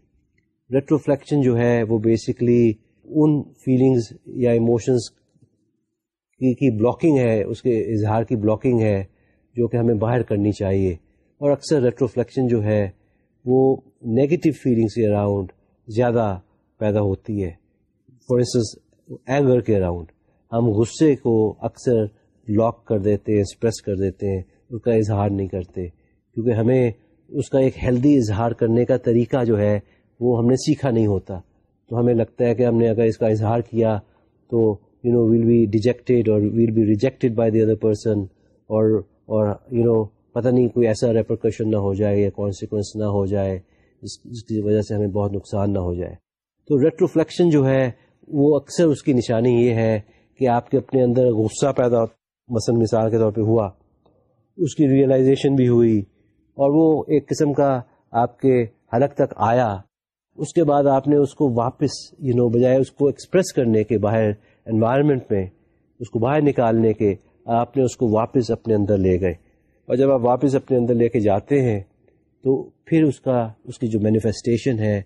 [SPEAKER 1] ریٹروفلیکشن جو ہے وہ بیسکلی ان فیلنگز یا ایموشنز کی بلاکنگ ہے، اس کے اظہار کی بلاکنگ ہے جو کہ ہمیں باہر کرنی چاہیے۔ اور اکثر ریٹروفلیکشن جو ہے وہ نیگیٹو فیلنگس کے اراؤنڈ زیادہ پیدا ہوتی ہے۔ فار انسٹنس اینگر کے اراؤنڈ ہم غصے کو اکثر لاک کر دیتے ہیں ایکسپریس کر دیتے ہیں، اس کا اظہار نہیں کرتے۔ کیونکہ ہمیں اس کا ایک ہیلدی اظہار کرنے کا طریقہ جو ہے وہ ہم نے سیکھا نہیں ہوتا۔ تو ہمیں لگتا ہے کہ ہم نے اگر اس کا اظہار کیا تو you know we'll be dejected اور we'll be rejected by the other person اور اور یو نو پتہ نہیں کوئی ایسا ریپرکشن نہ ہو جائے یا کانسیکوینس نہ ہو جائے جس جس کی وجہ سے ہمیں بہت نقصان نہ ہو جائے۔ تو ریٹروفلیکشن جو ہے وہ اکثر اس کی نشانی یہ ہے کہ آپ کے اپنے اندر غصہ پیدا مثلا مثال کے طور پہ ہوا، اس کی ریئلائزیشن بھی ہوئی اور وہ ایک قسم کا آپ کے حلق تک آیا۔ اس کے بعد آپ نے اس کو واپس یو نو بجائے اس کو ایکسپریس کرنے کے باہر انوائرمنٹ میں، اس کو باہر نکالنے کے آپ نے اس کو واپس اپنے اندر لے گئے۔ اور جب آپ واپس اپنے اندر لے کے جاتے ہیں، تو پھر اس کا، اس کی جو مینیفیسٹیشن ہے،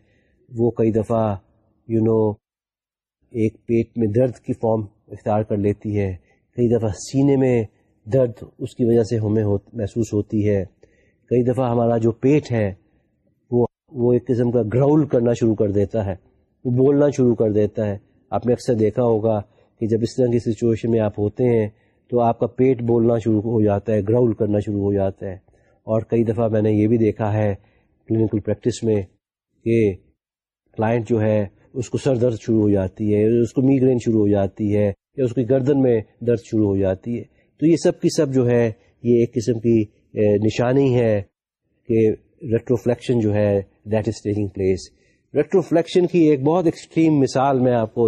[SPEAKER 1] وہ کئی دفعہ یو نو ایک پیٹ میں درد کی فارم اختیار کر لیتی ہے۔ کئی دفعہ سینے میں درد اس کی وجہ سے ہمیں ہو، محسوس ہوتی ہے۔ کئی دفعہ ہمارا جو پیٹ ہے وہ ایک قسم کا گراؤل کرنا شروع کر دیتا ہے، وہ بولنا شروع کر دیتا ہے۔ آپ نے اکثر دیکھا ہوگا کہ جب اس طرح کی سچویشن میں آپ ہوتے ہیں تو آپ کا پیٹ بولنا شروع ہو جاتا ہے، گراؤل کرنا شروع ہو جاتا ہے۔ اور کئی دفعہ میں نے یہ بھی دیکھا ہے کلینکل پریکٹس میں کہ کلائنٹ جو ہے، اس کو سر درد شروع ہو جاتی ہے، اس کو میگرین شروع ہو جاتی ہے یا اس کی گردن میں درد شروع ہو جاتی ہے۔ تو یہ سب کی سب جو ہے، یہ ایک قسم کی نشانی ہے کہ ریٹروفلیکشن جو ہے that is taking place retroflection کی ایک بہت ایکسٹریم مثال میں آپ کو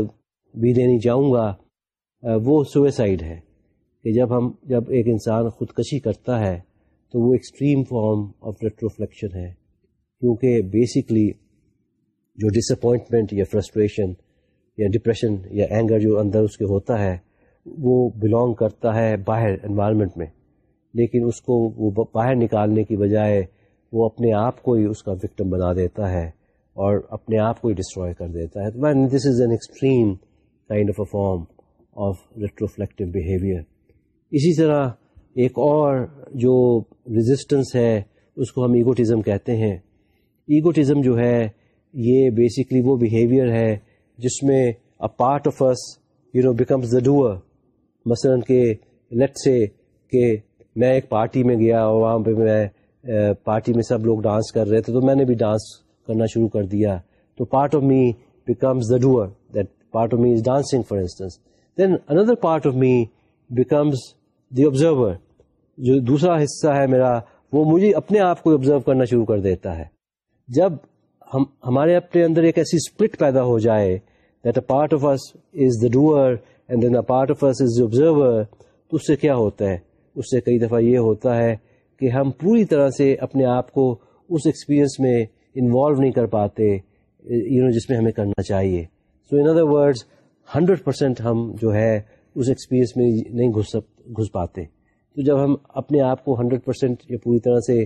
[SPEAKER 1] بھی دینی چاہوں گا وہ سوئسائڈ ہے کہ جب ہم، جب ایک انسان خودکشی کرتا ہے تو وہ ایکسٹریم فارم آف ریٹروفلیکشن ہے۔ کیونکہ بیسکلی جو ڈس اپوائنٹمنٹ یا فرسٹریشن یا ڈپریشن یا اینگر جو اندر اس کے ہوتا ہے، وہ بلونگ کرتا ہے باہر انوائرمنٹ میں، لیکن اس کو وہ باہر نکالنے کی بجائے وہ اپنے آپ کو ہی اس کا وکٹم بنا دیتا ہے اور اپنے آپ کو ہی ڈسٹروائے کر دیتا ہے۔ تو this is an extreme kind of a form of retroflective behaviour اسی طرح ایک اور جو ریزسٹنس ہے، اس کو ہم ایگوٹزم کہتے ہیں۔ ایگوٹزم جو ہے، یہ بیسکلی وہ بیہیویئر ہے جس میں a part of us you know becomes the doer مثلاً کہ لیٹ سے کہ میں ایک پارٹی میں گیا اور وہاں پہ میں پارٹی میں سب لوگ ڈانس کر رہے تھے تو میں نے بھی ڈانس کرنا شروع کر دیا۔ تو part of me becomes the doer that part of me is dancing for instance then another part of me becomes the observer جو دوسرا حصہ ہے میرا، وہ مجھے اپنے آپ کو آبزرو کرنا شروع کر دیتا ہے۔ جب ہم، ہمارے اپنے اندر ایک ایسی اسپلٹ پیدا ہو جائے that a part of us is the doer and then a part of us is observer تو اس سے کیا ہوتا ہے؟ اس سے کئی دفعہ یہ ہوتا ہے کہ ہم پوری طرح سے اپنے آپ کو اس ایکسپیرئنس میں انوالو نہیں کر پاتے یو نو جس میں ہمیں کرنا چاہیے۔ So in other words hundred percent ہم جو ہے اس ایکسپیرئنس میں نہیں گھس گھس پاتے۔ تو جب ہم اپنے آپ کو ہنڈریڈ پرسینٹ یا پوری طرح سے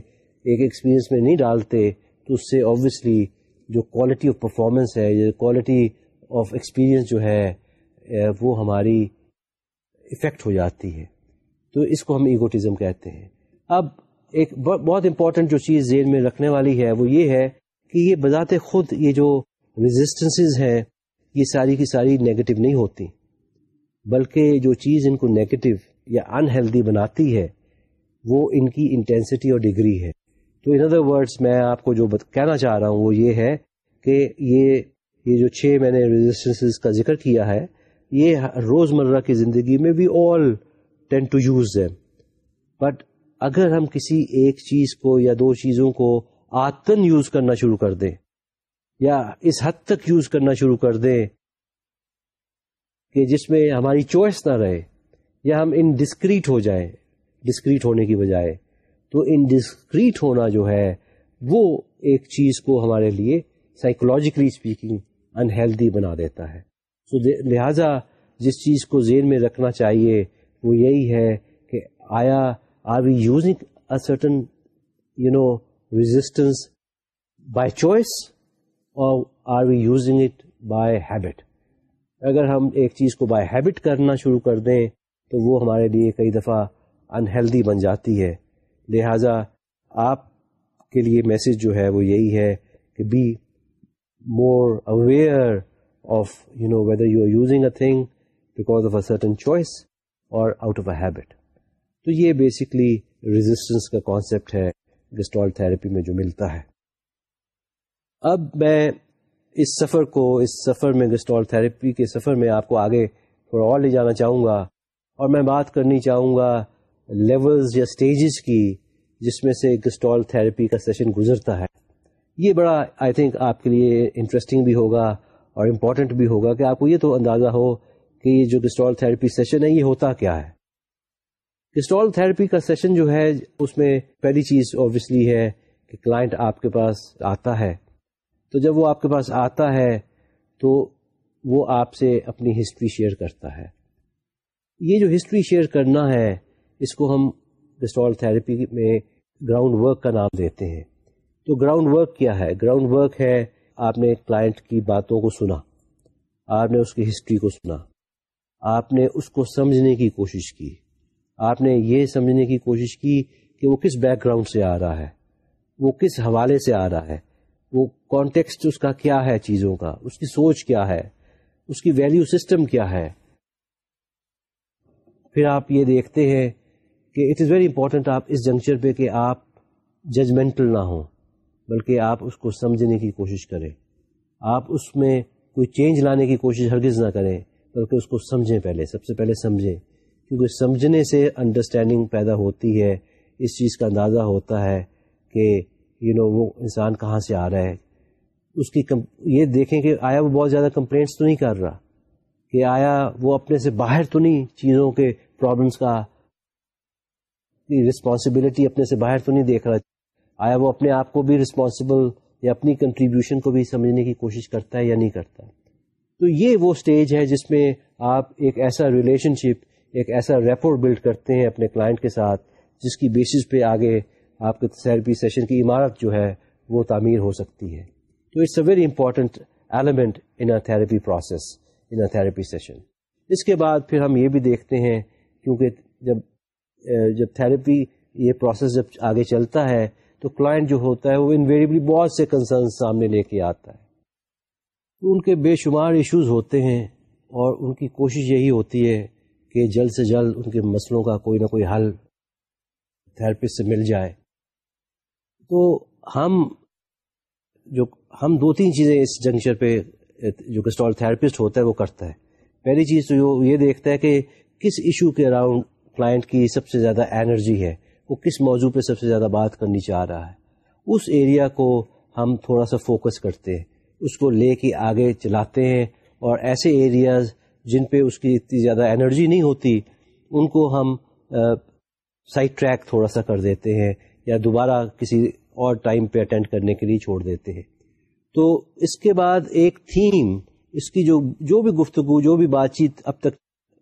[SPEAKER 1] ایک ایکسپیرئنس میں نہیں ڈالتے، تو اس سے آبویسلی جو کوالٹی آف پرفارمنس ہے، یا کوالٹی آف ایکسپیرئنس جو ہے وہ ہماری افیکٹ ہو جاتی ہے۔ تو اس کو ہم ایگوٹزم کہتے ہیں۔ اب ایک بہت امپورٹنٹ جو چیز ذہن میں رکھنے والی ہے وہ یہ ہے کہ یہ بذات خود یہ جو ریزسٹنسز ہیں، یہ ساری کی ساری نیگیٹو نہیں ہوتی۔ بلکہ جو چیز ان کو نیگیٹو یا انہیلدی بناتی ہے، وہ ان کی انٹینسٹی اور ڈگری ہے۔ تو ان ادر ورڈس میں آپ کو جو کہنا چاہ رہا ہوں وہ یہ ہے کہ یہ یہ جو چھ میں نے ریزسٹنس کا ذکر کیا ہے، یہ روزمرہ کی زندگی میں بھی all tend to use them but اگر ہم کسی ایک چیز کو یا دو چیزوں کو آتن یوز کرنا شروع کر دیں یا اس حد تک یوز کرنا شروع کر دیں کہ جس میں ہماری چوائس نہ رہے یا ہم ان ڈسکریٹ ہو جائیں ڈسکریٹ ہونے کی بجائے تو ان ڈسکریٹ ہونا جو ہے وہ ایک چیز کو ہمارے لیے سائیکولوجیکلی اسپیکنگ انہیلدی بنا دیتا ہے۔ سو so, لہذا جس چیز کو ذہن میں رکھنا چاہیے وہ یہی ہے کہ آیا are we using a certain you know resistance by choice or are we using it by habit اگر ہم ایک چیز کو بائی ہیبٹ کرنا شروع کر دیں، تو وہ ہمارے لیے کئی دفعہ انہیلدی بن جاتی ہے۔ لہذا آپ کے لیے میسج جو ہے وہ یہی ہے کہ be more aware of you know whether you are using a thing because of a certain choice or out of a habit تو یہ بیسکلی ریزسٹنس کا کانسیپٹ ہے گسٹال تھراپی میں جو ملتا ہے۔ اب میں اس سفر کو، اس سفر میں گسٹال تھراپی کے سفر میں آپ کو آگے تھوڑا اور لے جانا چاہوں گا۔ اور میں بات کرنی چاہوں گا لیولز یا سٹیجز کی، جس میں سے گسٹال تھراپی کا سیشن گزرتا ہے۔ یہ بڑا آئی تھنک آپ کے لیے انٹرسٹنگ بھی ہوگا اور امپورٹنٹ بھی ہوگا کہ آپ کو یہ تو اندازہ ہو کہ یہ جو گسٹال تھراپی سیشن ہے، یہ ہوتا کیا ہے۔ گسٹال تھراپی کا سیشن جو ہے، اس میں پہلی چیز اوبیسلی ہے کہ کلائنٹ آپ کے پاس آتا ہے۔ تو جب وہ آپ کے پاس آتا ہے، تو وہ آپ سے اپنی ہسٹری شیئر کرتا ہے۔ یہ جو ہسٹری شیئر کرنا ہے، اس کو ہم گسٹال تھراپی میں گراؤنڈ ورک کا نام دیتے ہیں۔ تو گراؤنڈ ورک کیا ہے؟ گراؤنڈ ورک ہے، آپ نے کلائنٹ کی باتوں کو سنا۔ آپ نے اس کی ہسٹری کو سنا۔ آپ نے اس کو سمجھنے کی کوشش کی۔ آپ نے یہ سمجھنے کی کوشش کی کہ وہ کس بیک گراؤنڈ سے آ رہا ہے؟ وہ کس حوالے سے آ رہا ہے؟ وہ کانٹیکسٹ اس کا کیا ہے چیزوں کا؟ اس کی سوچ کیا ہے؟ اس کی ویلیو سسٹم کیا ہے؟ پھر آپ یہ دیکھتے ہیں کہ اٹ از ویری امپورٹنٹ آپ اس جنکچر پہ کہ آپ ججمنٹل نہ ہوں، بلکہ آپ اس کو سمجھنے کی کوشش کریں۔ آپ اس میں کوئی چینج لانے کی کوشش ہرگز نہ کریں، بلکہ اس کو سمجھیں پہلے، سب سے پہلے سمجھیں۔ کیونکہ سمجھنے سے انڈرسٹینڈنگ پیدا ہوتی ہے اس چیز کا اندازہ ہوتا ہے کہ یو you نو know, وہ انسان کہاں سے آ رہا ہے۔ اس کی کم... یہ دیکھیں کہ آیا وہ بہت زیادہ کمپلینٹس تو نہیں کر رہا کہ آیا وہ اپنے سے باہر تو نہیں چیزوں کے پرابلمس کا رسپانسبلٹی اپنے سے باہر تو نہیں دیکھ رہا۔ آیا وہ اپنے آپ کو بھی رسپانسبل یا اپنی کنٹریبیوشن کو بھی سمجھنے کی کوشش کرتا ہے یا نہیں کرتا۔ تو یہ وہ اسٹیج ہے جس میں آپ ایک ایسا ریلیشن شپ ایک ایسا ریپور بلڈ کرتے ہیں اپنے کلائنٹ کے ساتھ، جس کی بیسس پہ آگے آپ کے تھراپی سیشن کی عمارت جو ہے، وہ تعمیر ہو سکتی ہے۔ تو it's a very important element in a therapy process, in a therapy session. اس کے بعد پھر ہم یہ بھی دیکھتے ہیں، کیونکہ جب جب تھراپی یہ پروسیس جب آگے چلتا ہے، تو کلائنٹ جو ہوتا ہے، وہ انویریبلی بہت سے کنسرن سامنے لے کے آتا ہے۔ تو ان کے بے شمار ایشوز ہوتے ہیں اور ان کی کوشش یہی ہوتی ہے کہ جلد سے جلد ان کے مسئلوں کا کوئی نہ کوئی حل تھراپسٹ سے مل جائے۔ تو ہم جو ہم دو تین چیزیں اس جنکچر پہ جو کسٹال تھراپسٹ ہوتا ہے وہ کرتا ہے۔ پہلی چیز تو یہ دیکھتا ہے کہ کس ایشو کے اراؤنڈ کلائنٹ کی سب سے زیادہ انرجی ہے، وہ کس موضوع پہ سب سے زیادہ بات کرنی چاہ رہا ہے۔ اس ایریا کو ہم تھوڑا سا فوکس کرتے ہیں، اس کو لے کے آگے چلاتے ہیں اور ایسے ایریاز جن پہ اس کی اتنی زیادہ انرجی نہیں ہوتی، ان کو ہم سائڈ ٹریک تھوڑا سا کر دیتے ہیں یا دوبارہ کسی اور ٹائم پہ اٹینڈ کرنے کے لیے چھوڑ دیتے ہیں۔ تو اس کے بعد ایک تھیم، اس کی جو جو بھی گفتگو، جو بھی بات چیت اب تک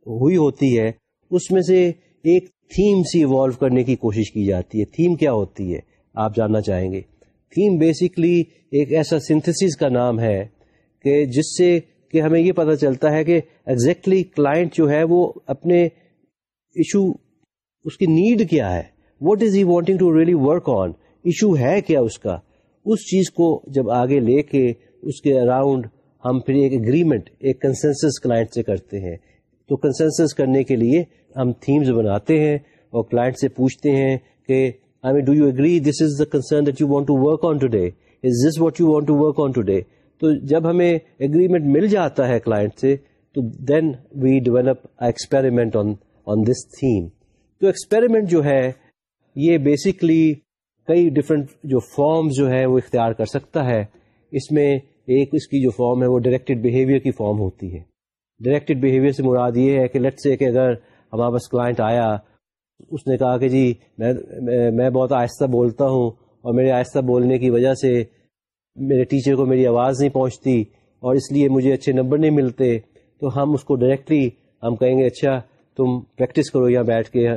[SPEAKER 1] ہوئی ہوتی ہے، اس میں سے ایک تھیم سی ایوالو کرنے کی کوشش کی جاتی ہے۔ تھیم کیا ہوتی ہے؟ آپ جاننا چاہیں گے۔ تھیم بیسکلی ایک ایسا سنتھس کا نام ہے کہ جس سے کہ ہمیں یہ پتہ چلتا ہے کہ ایگزیکٹلی exactly کلائنٹ جو ہے وہ اپنے ایشو اس کی نیڈ کیا ہے؟ What is he wanting to really work on issue ہے کیا اس کا؟ اس چیز کو جب آگے لے کے اس کے اراؤنڈ ہم پھر ایک اگریمنٹ ایک کنسنسس کلائنٹ سے کرتے ہیں۔ تو کنسنسس کرنے کے لیے ہم تھیمز بناتے ہیں اور کلائنٹ سے پوچھتے ہیں کہ I mean do you agree this is the concern that you want to work on today is this what you want to work on today تو جب ہمیں اگریمنٹ مل جاتا ہے کلائنٹ سے، تو then we develop experiment on on this theme تو experiment جو ہے، یہ بیسکلی کئی ڈفرینٹ جو فارم جو ہے وہ اختیار کر سکتا ہے۔ اس میں ایک اس کی جو فارم ہے، وہ ڈائریکٹڈ بیہیویئر کی فارم ہوتی ہے۔ ڈائریکٹڈ بیہیویئر سے مراد یہ ہے کہ لیٹ سے کہ اگر ہمارے پاس کلائنٹ آیا، اس نے کہا کہ جی میں میں بہت آہستہ بولتا ہوں اور میرے آہستہ بولنے کی وجہ سے میرے ٹیچر کو میری آواز نہیں پہنچتی اور اس لیے مجھے اچھے نمبر نہیں ملتے، تو ہم اس کو ڈائریکٹلی ہم کہیں گے اچھا تم پریکٹس کرو یہاں بیٹھ کے،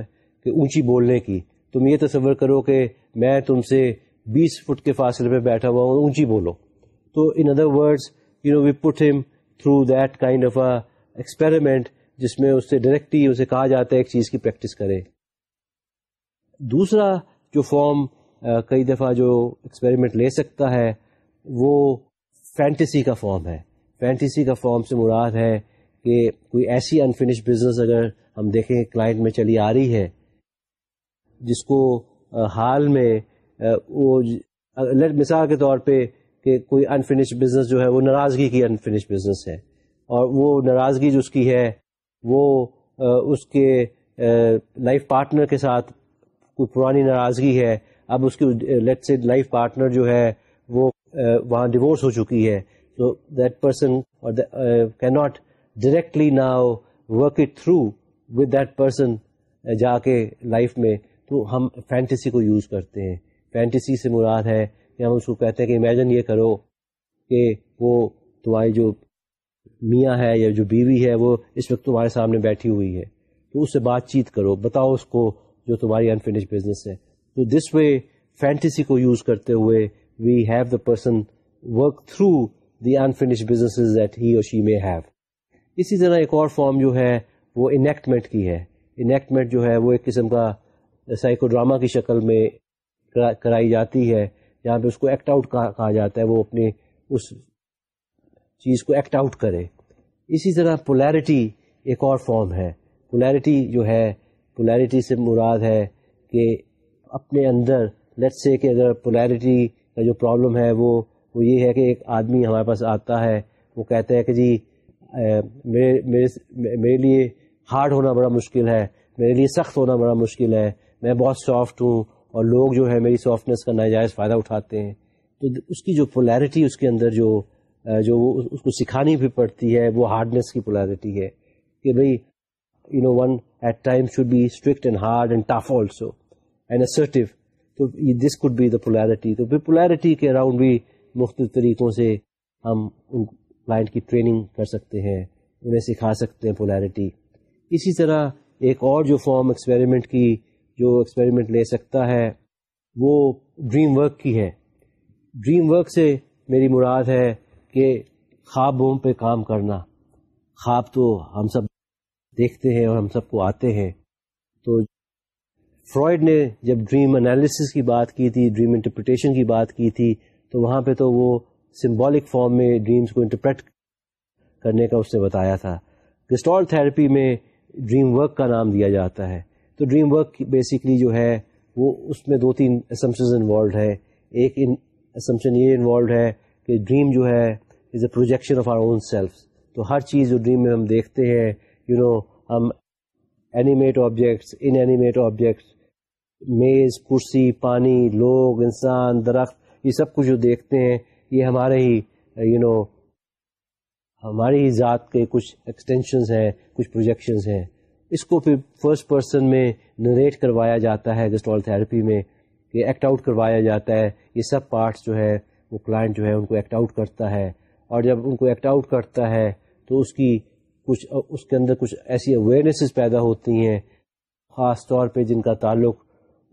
[SPEAKER 1] کہ اونچی بولنے کی۔ تم یہ تصور کرو کہ میں تم سے بیس فٹ کے فاصلے پہ بیٹھا ہوا ہوں، اونچی بولو۔ تو in other words you know we put him through that kind of a experiment جس میں اس سے ڈائریکٹلی اسے کہا جاتا ہے ایک چیز کی پریکٹس کرے۔ دوسرا جو فارم کئی دفعہ جو ایکسپیریمنٹ لے سکتا ہے وہ فینٹیسی کا فارم ہے۔ فینٹیسی کا فارم سے مراد ہے کہ کوئی ایسی انفینش بزنس اگر ہم دیکھیں کلائنٹ میں چلی آ رہی ہے، جس کو حال میں وہ مثال کے طور پہ کہ کوئی انفینش بزنس جو ہے وہ ناراضگی کی انفینش بزنس ہے۔ اور وہ ناراضگی جو اس کی ہے، وہ اس کے لائف پارٹنر کے ساتھ کوئی پرانی ناراضگی ہے۔ اب اس کی لیٹ سے لائف پارٹنر جو ہے وہ وہاں ڈیورس ہو چکی ہے۔ تو that person can not directly now work it through with that person جا کے لائف میں۔ تو ہم فینٹیسی کو یوز کرتے ہیں۔ فینٹیسی سے مراد ہے کہ ہم اس کو کہتے ہیں کہ امیجن یہ کرو کہ وہ تمہاری جو میاں ہے یا جو بیوی ہے وہ اس وقت تمہارے سامنے بیٹھی ہوئی ہے۔ تو اس سے بات چیت کرو، بتاؤ اس کو جو تمہاری انفینش بزنس ہے۔ تو دس وے فینٹیسی کو یوز کرتے ہوئے we have the person work through the unfinished business that he or she may have اسی طرح ایک اور فارم جو ہے وہ انیکٹمنٹ کی ہے۔ انیکٹمنٹ جو ہے وہ ایک قسم کا سائیکو ڈراما کی شکل میں کرائی جاتی ہے۔ جہاں پہ اس کو ایکٹ آؤٹ کہا جاتا ہے۔ وہ اپنے اس چیز کو ایکٹ آؤٹ کرے۔ اسی طرح پولیرٹی ایک اور فارم ہے۔ پولیرٹی جو ہے پولیرٹی سے مراد ہے کہ اپنے اندر لیٹ سے کہ اگر پولیرٹی جو پرابلم ہے وہ وہ یہ ہے کہ ایک آدمی ہمارے پاس آتا ہے، وہ کہتا ہے کہ جی میرے میرے میرے لیے ہارڈ ہونا بڑا مشکل ہے، میرے لیے سخت ہونا بڑا مشکل ہے، میں بہت سافٹ ہوں اور لوگ جو ہے میری سافٹنیس کا ناجائز فائدہ اٹھاتے ہیں۔ تو اس کی جو پولیرٹی اس کے اندر جو جو اس کو سکھانی بھی پڑتی ہے، وہ ہارڈنیس کی پولیرٹی ہے کہ بھائی you know one at time should be strict and hard and tough also and assertive تو this could be the polarity تو پھر پولیرٹی کے اراؤنڈ بھی مختلف طریقوں سے ہم ان کلائنٹ کی ٹریننگ کر سکتے ہیں، انہیں سکھا سکتے ہیں پولیرٹی اسی طرح ایک اور جو فارم ایکسپیریمنٹ کی، جو ایکسپیریمنٹ لے سکتا ہے، وہ ڈریم ورک کی ہے۔ ڈریم ورک سے میری مراد ہے کہ خوابوں پہ کام کرنا۔ خواب تو ہم سب دیکھتے ہیں اور ہم سب کو آتے ہیں۔ تو فرائڈ نے جب ڈریم انالیسس کی بات کی تھی، ڈریم انٹرپریٹیشن کی بات کی تھی، تو وہاں پہ تو وہ سمبولک فارم میں ڈریمز کو انٹرپریٹ کرنے کا اس نے بتایا تھا۔ گسٹال تھراپی میں ڈریم ورک کا نام دیا جاتا ہے۔ تو ڈریم ورک بیسکلی جو ہے، وہ اس میں دو تین اسمپشنز انوالوڈ ہے ایک اسمپشن یہ انوالوڈ ہے کہ ڈریم جو ہے is a projection of our own self تو ہر چیز جو ڈریم میں ہم دیکھتے ہیں یو نو ہم animate objects inanimate objects میز، کرسی، پانی، لوگ، انسان، درخت، یہ سب کچھ جو دیکھتے ہیں، یہ ہمارے ہی یو نو ہماری ہی ذات کے کچھ ایکسٹینشنز ہیں، کچھ پروجیکشنز ہیں۔ اس کو پھر فرسٹ پرسن میں نریٹ کروایا جاتا ہے گسٹال تھراپی میں کہ ایکٹ آؤٹ کروایا جاتا ہے۔ یہ سب پارٹس جو ہے وہ کلائنٹ جو ہے، ان کو ایکٹ آؤٹ کرتا ہے۔ اور جب ان کو ایکٹ آؤٹ کرتا ہے، تو اس کی کچھ، اس کے اندر کچھ ایسی اویئرنیسز پیدا ہوتی ہیں، خاص طور پہ جن کا تعلق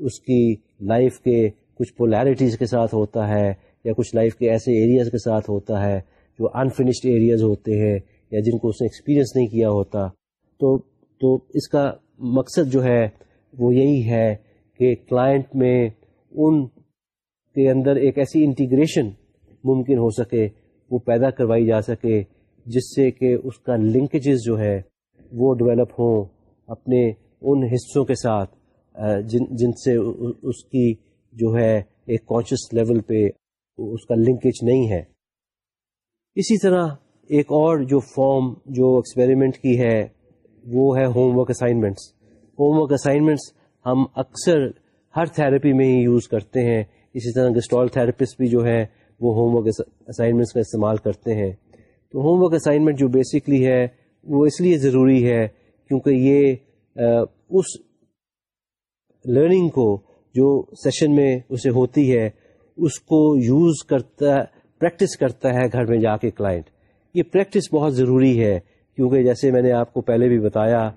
[SPEAKER 1] اس کی لائف کے کچھ پولیرٹیز کے ساتھ ہوتا ہے یا کچھ لائف کے ایسے ایریاز کے ساتھ ہوتا ہے جو انفینشڈ ایریاز ہوتے ہیں یا جن کو اس نے ایکسپیرئنس نہیں کیا ہوتا، تو تو اس کا مقصد جو ہے وہ یہی ہے کہ کلائنٹ میں ان کے اندر ایک ایسی انٹیگریشن ممکن ہو سکے، وہ پیدا کروائی جا سکے، جس سے کہ اس کا لنکیجز جو ہے وہ ڈیولپ ہوں اپنے ان حصوں کے ساتھ۔ جن جن سے اس کی جو ہے ایک کانشیس لیول پہ اس کا لنکیج نہیں ہے۔ اسی طرح ایک اور جو فارم جو ایکسپیریمنٹ کی ہے، وہ ہے homework assignments homework assignments ہم اکثر ہر تھراپی میں ہی یوز کرتے ہیں۔ اسی طرح گسٹال تھراپسٹ بھی جو ہے، وہ ہوم ورک اسائنمنٹس کا استعمال کرتے ہیں۔ تو ہوم ورک اسائنمنٹ جو بیسکلی ہے، وہ اس لیے ضروری ہے کیونکہ یہ اس لرننگ کو جو سیشن میں اسے ہوتی ہے، اس کو یوز کرتا پریکٹس کرتا ہے گھر میں جا کے کلائنٹ یہ پریکٹس بہت ضروری ہے، کیونکہ جیسے میں نے آپ کو پہلے بھی بتایا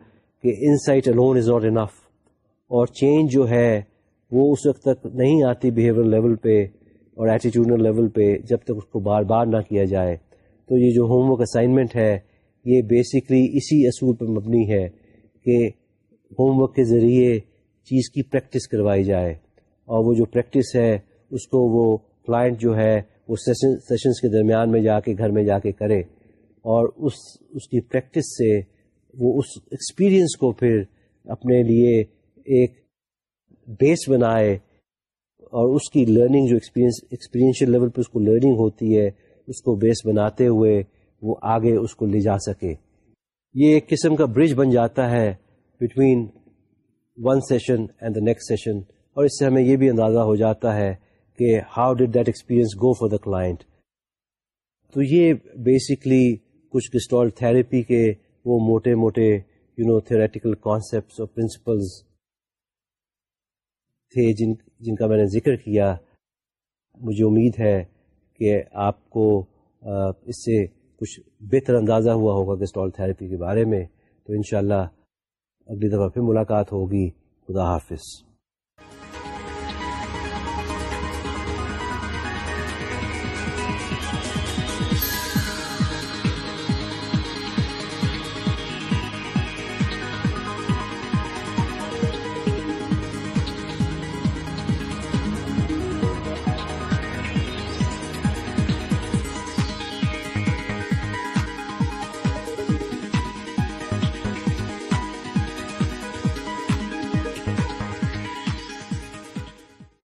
[SPEAKER 1] کہ insight alone is not enough اور چینج جو ہے، وہ اس وقت تک نہیں آتی بیہیویئر لیول پہ اور ایٹیٹیوڈنل لیول پہ جب تک اس کو بار بار نہ کیا جائے۔ تو یہ جو ہوم ورک اسائنمنٹ ہے، یہ بیسکلی اسی اصول پر مبنی ہے کہ ہوم ورک کے ذریعے چیز کی پریکٹس کروائی جائے اور وہ جو پریکٹس ہے، اس کو وہ کلائنٹ جو ہے، وہ سیشنس کے درمیان میں جا کے، گھر میں جا کے کرے اور اس اس کی پریکٹس سے وہ اس ایکسپیرئنس کو پھر اپنے لیے ایک بیس بنائے اور اس کی لرننگ جو ایکسپیرینس ایکسپیرینشیل لیول پہ اس کو لرننگ ہوتی ہے، اس کو بیس بناتے ہوئے وہ آگے اس کو لے جا سکے۔ یہ ایک قسم کا برج بن جاتا ہے between one session and the next session اور اس سے ہمیں یہ بھی اندازہ ہو جاتا ہے کہ how did that experience go for the client تو یہ بیسکلی کچھ گسٹال تھراپی کے وہ موٹے موٹے یو نو تھیوریٹیکل کانسیپٹس اور پرنسپلز تھے جن جن کا میں نے ذکر کیا. مجھے امید ہے کہ آپ کو اس سے کچھ بہتر اندازہ ہوا ہوگا گسٹال تھراپی کے بارے میں. تو انشاءاللہ اگلی دفعہ پھر ملاقات ہوگی. خدا حافظ.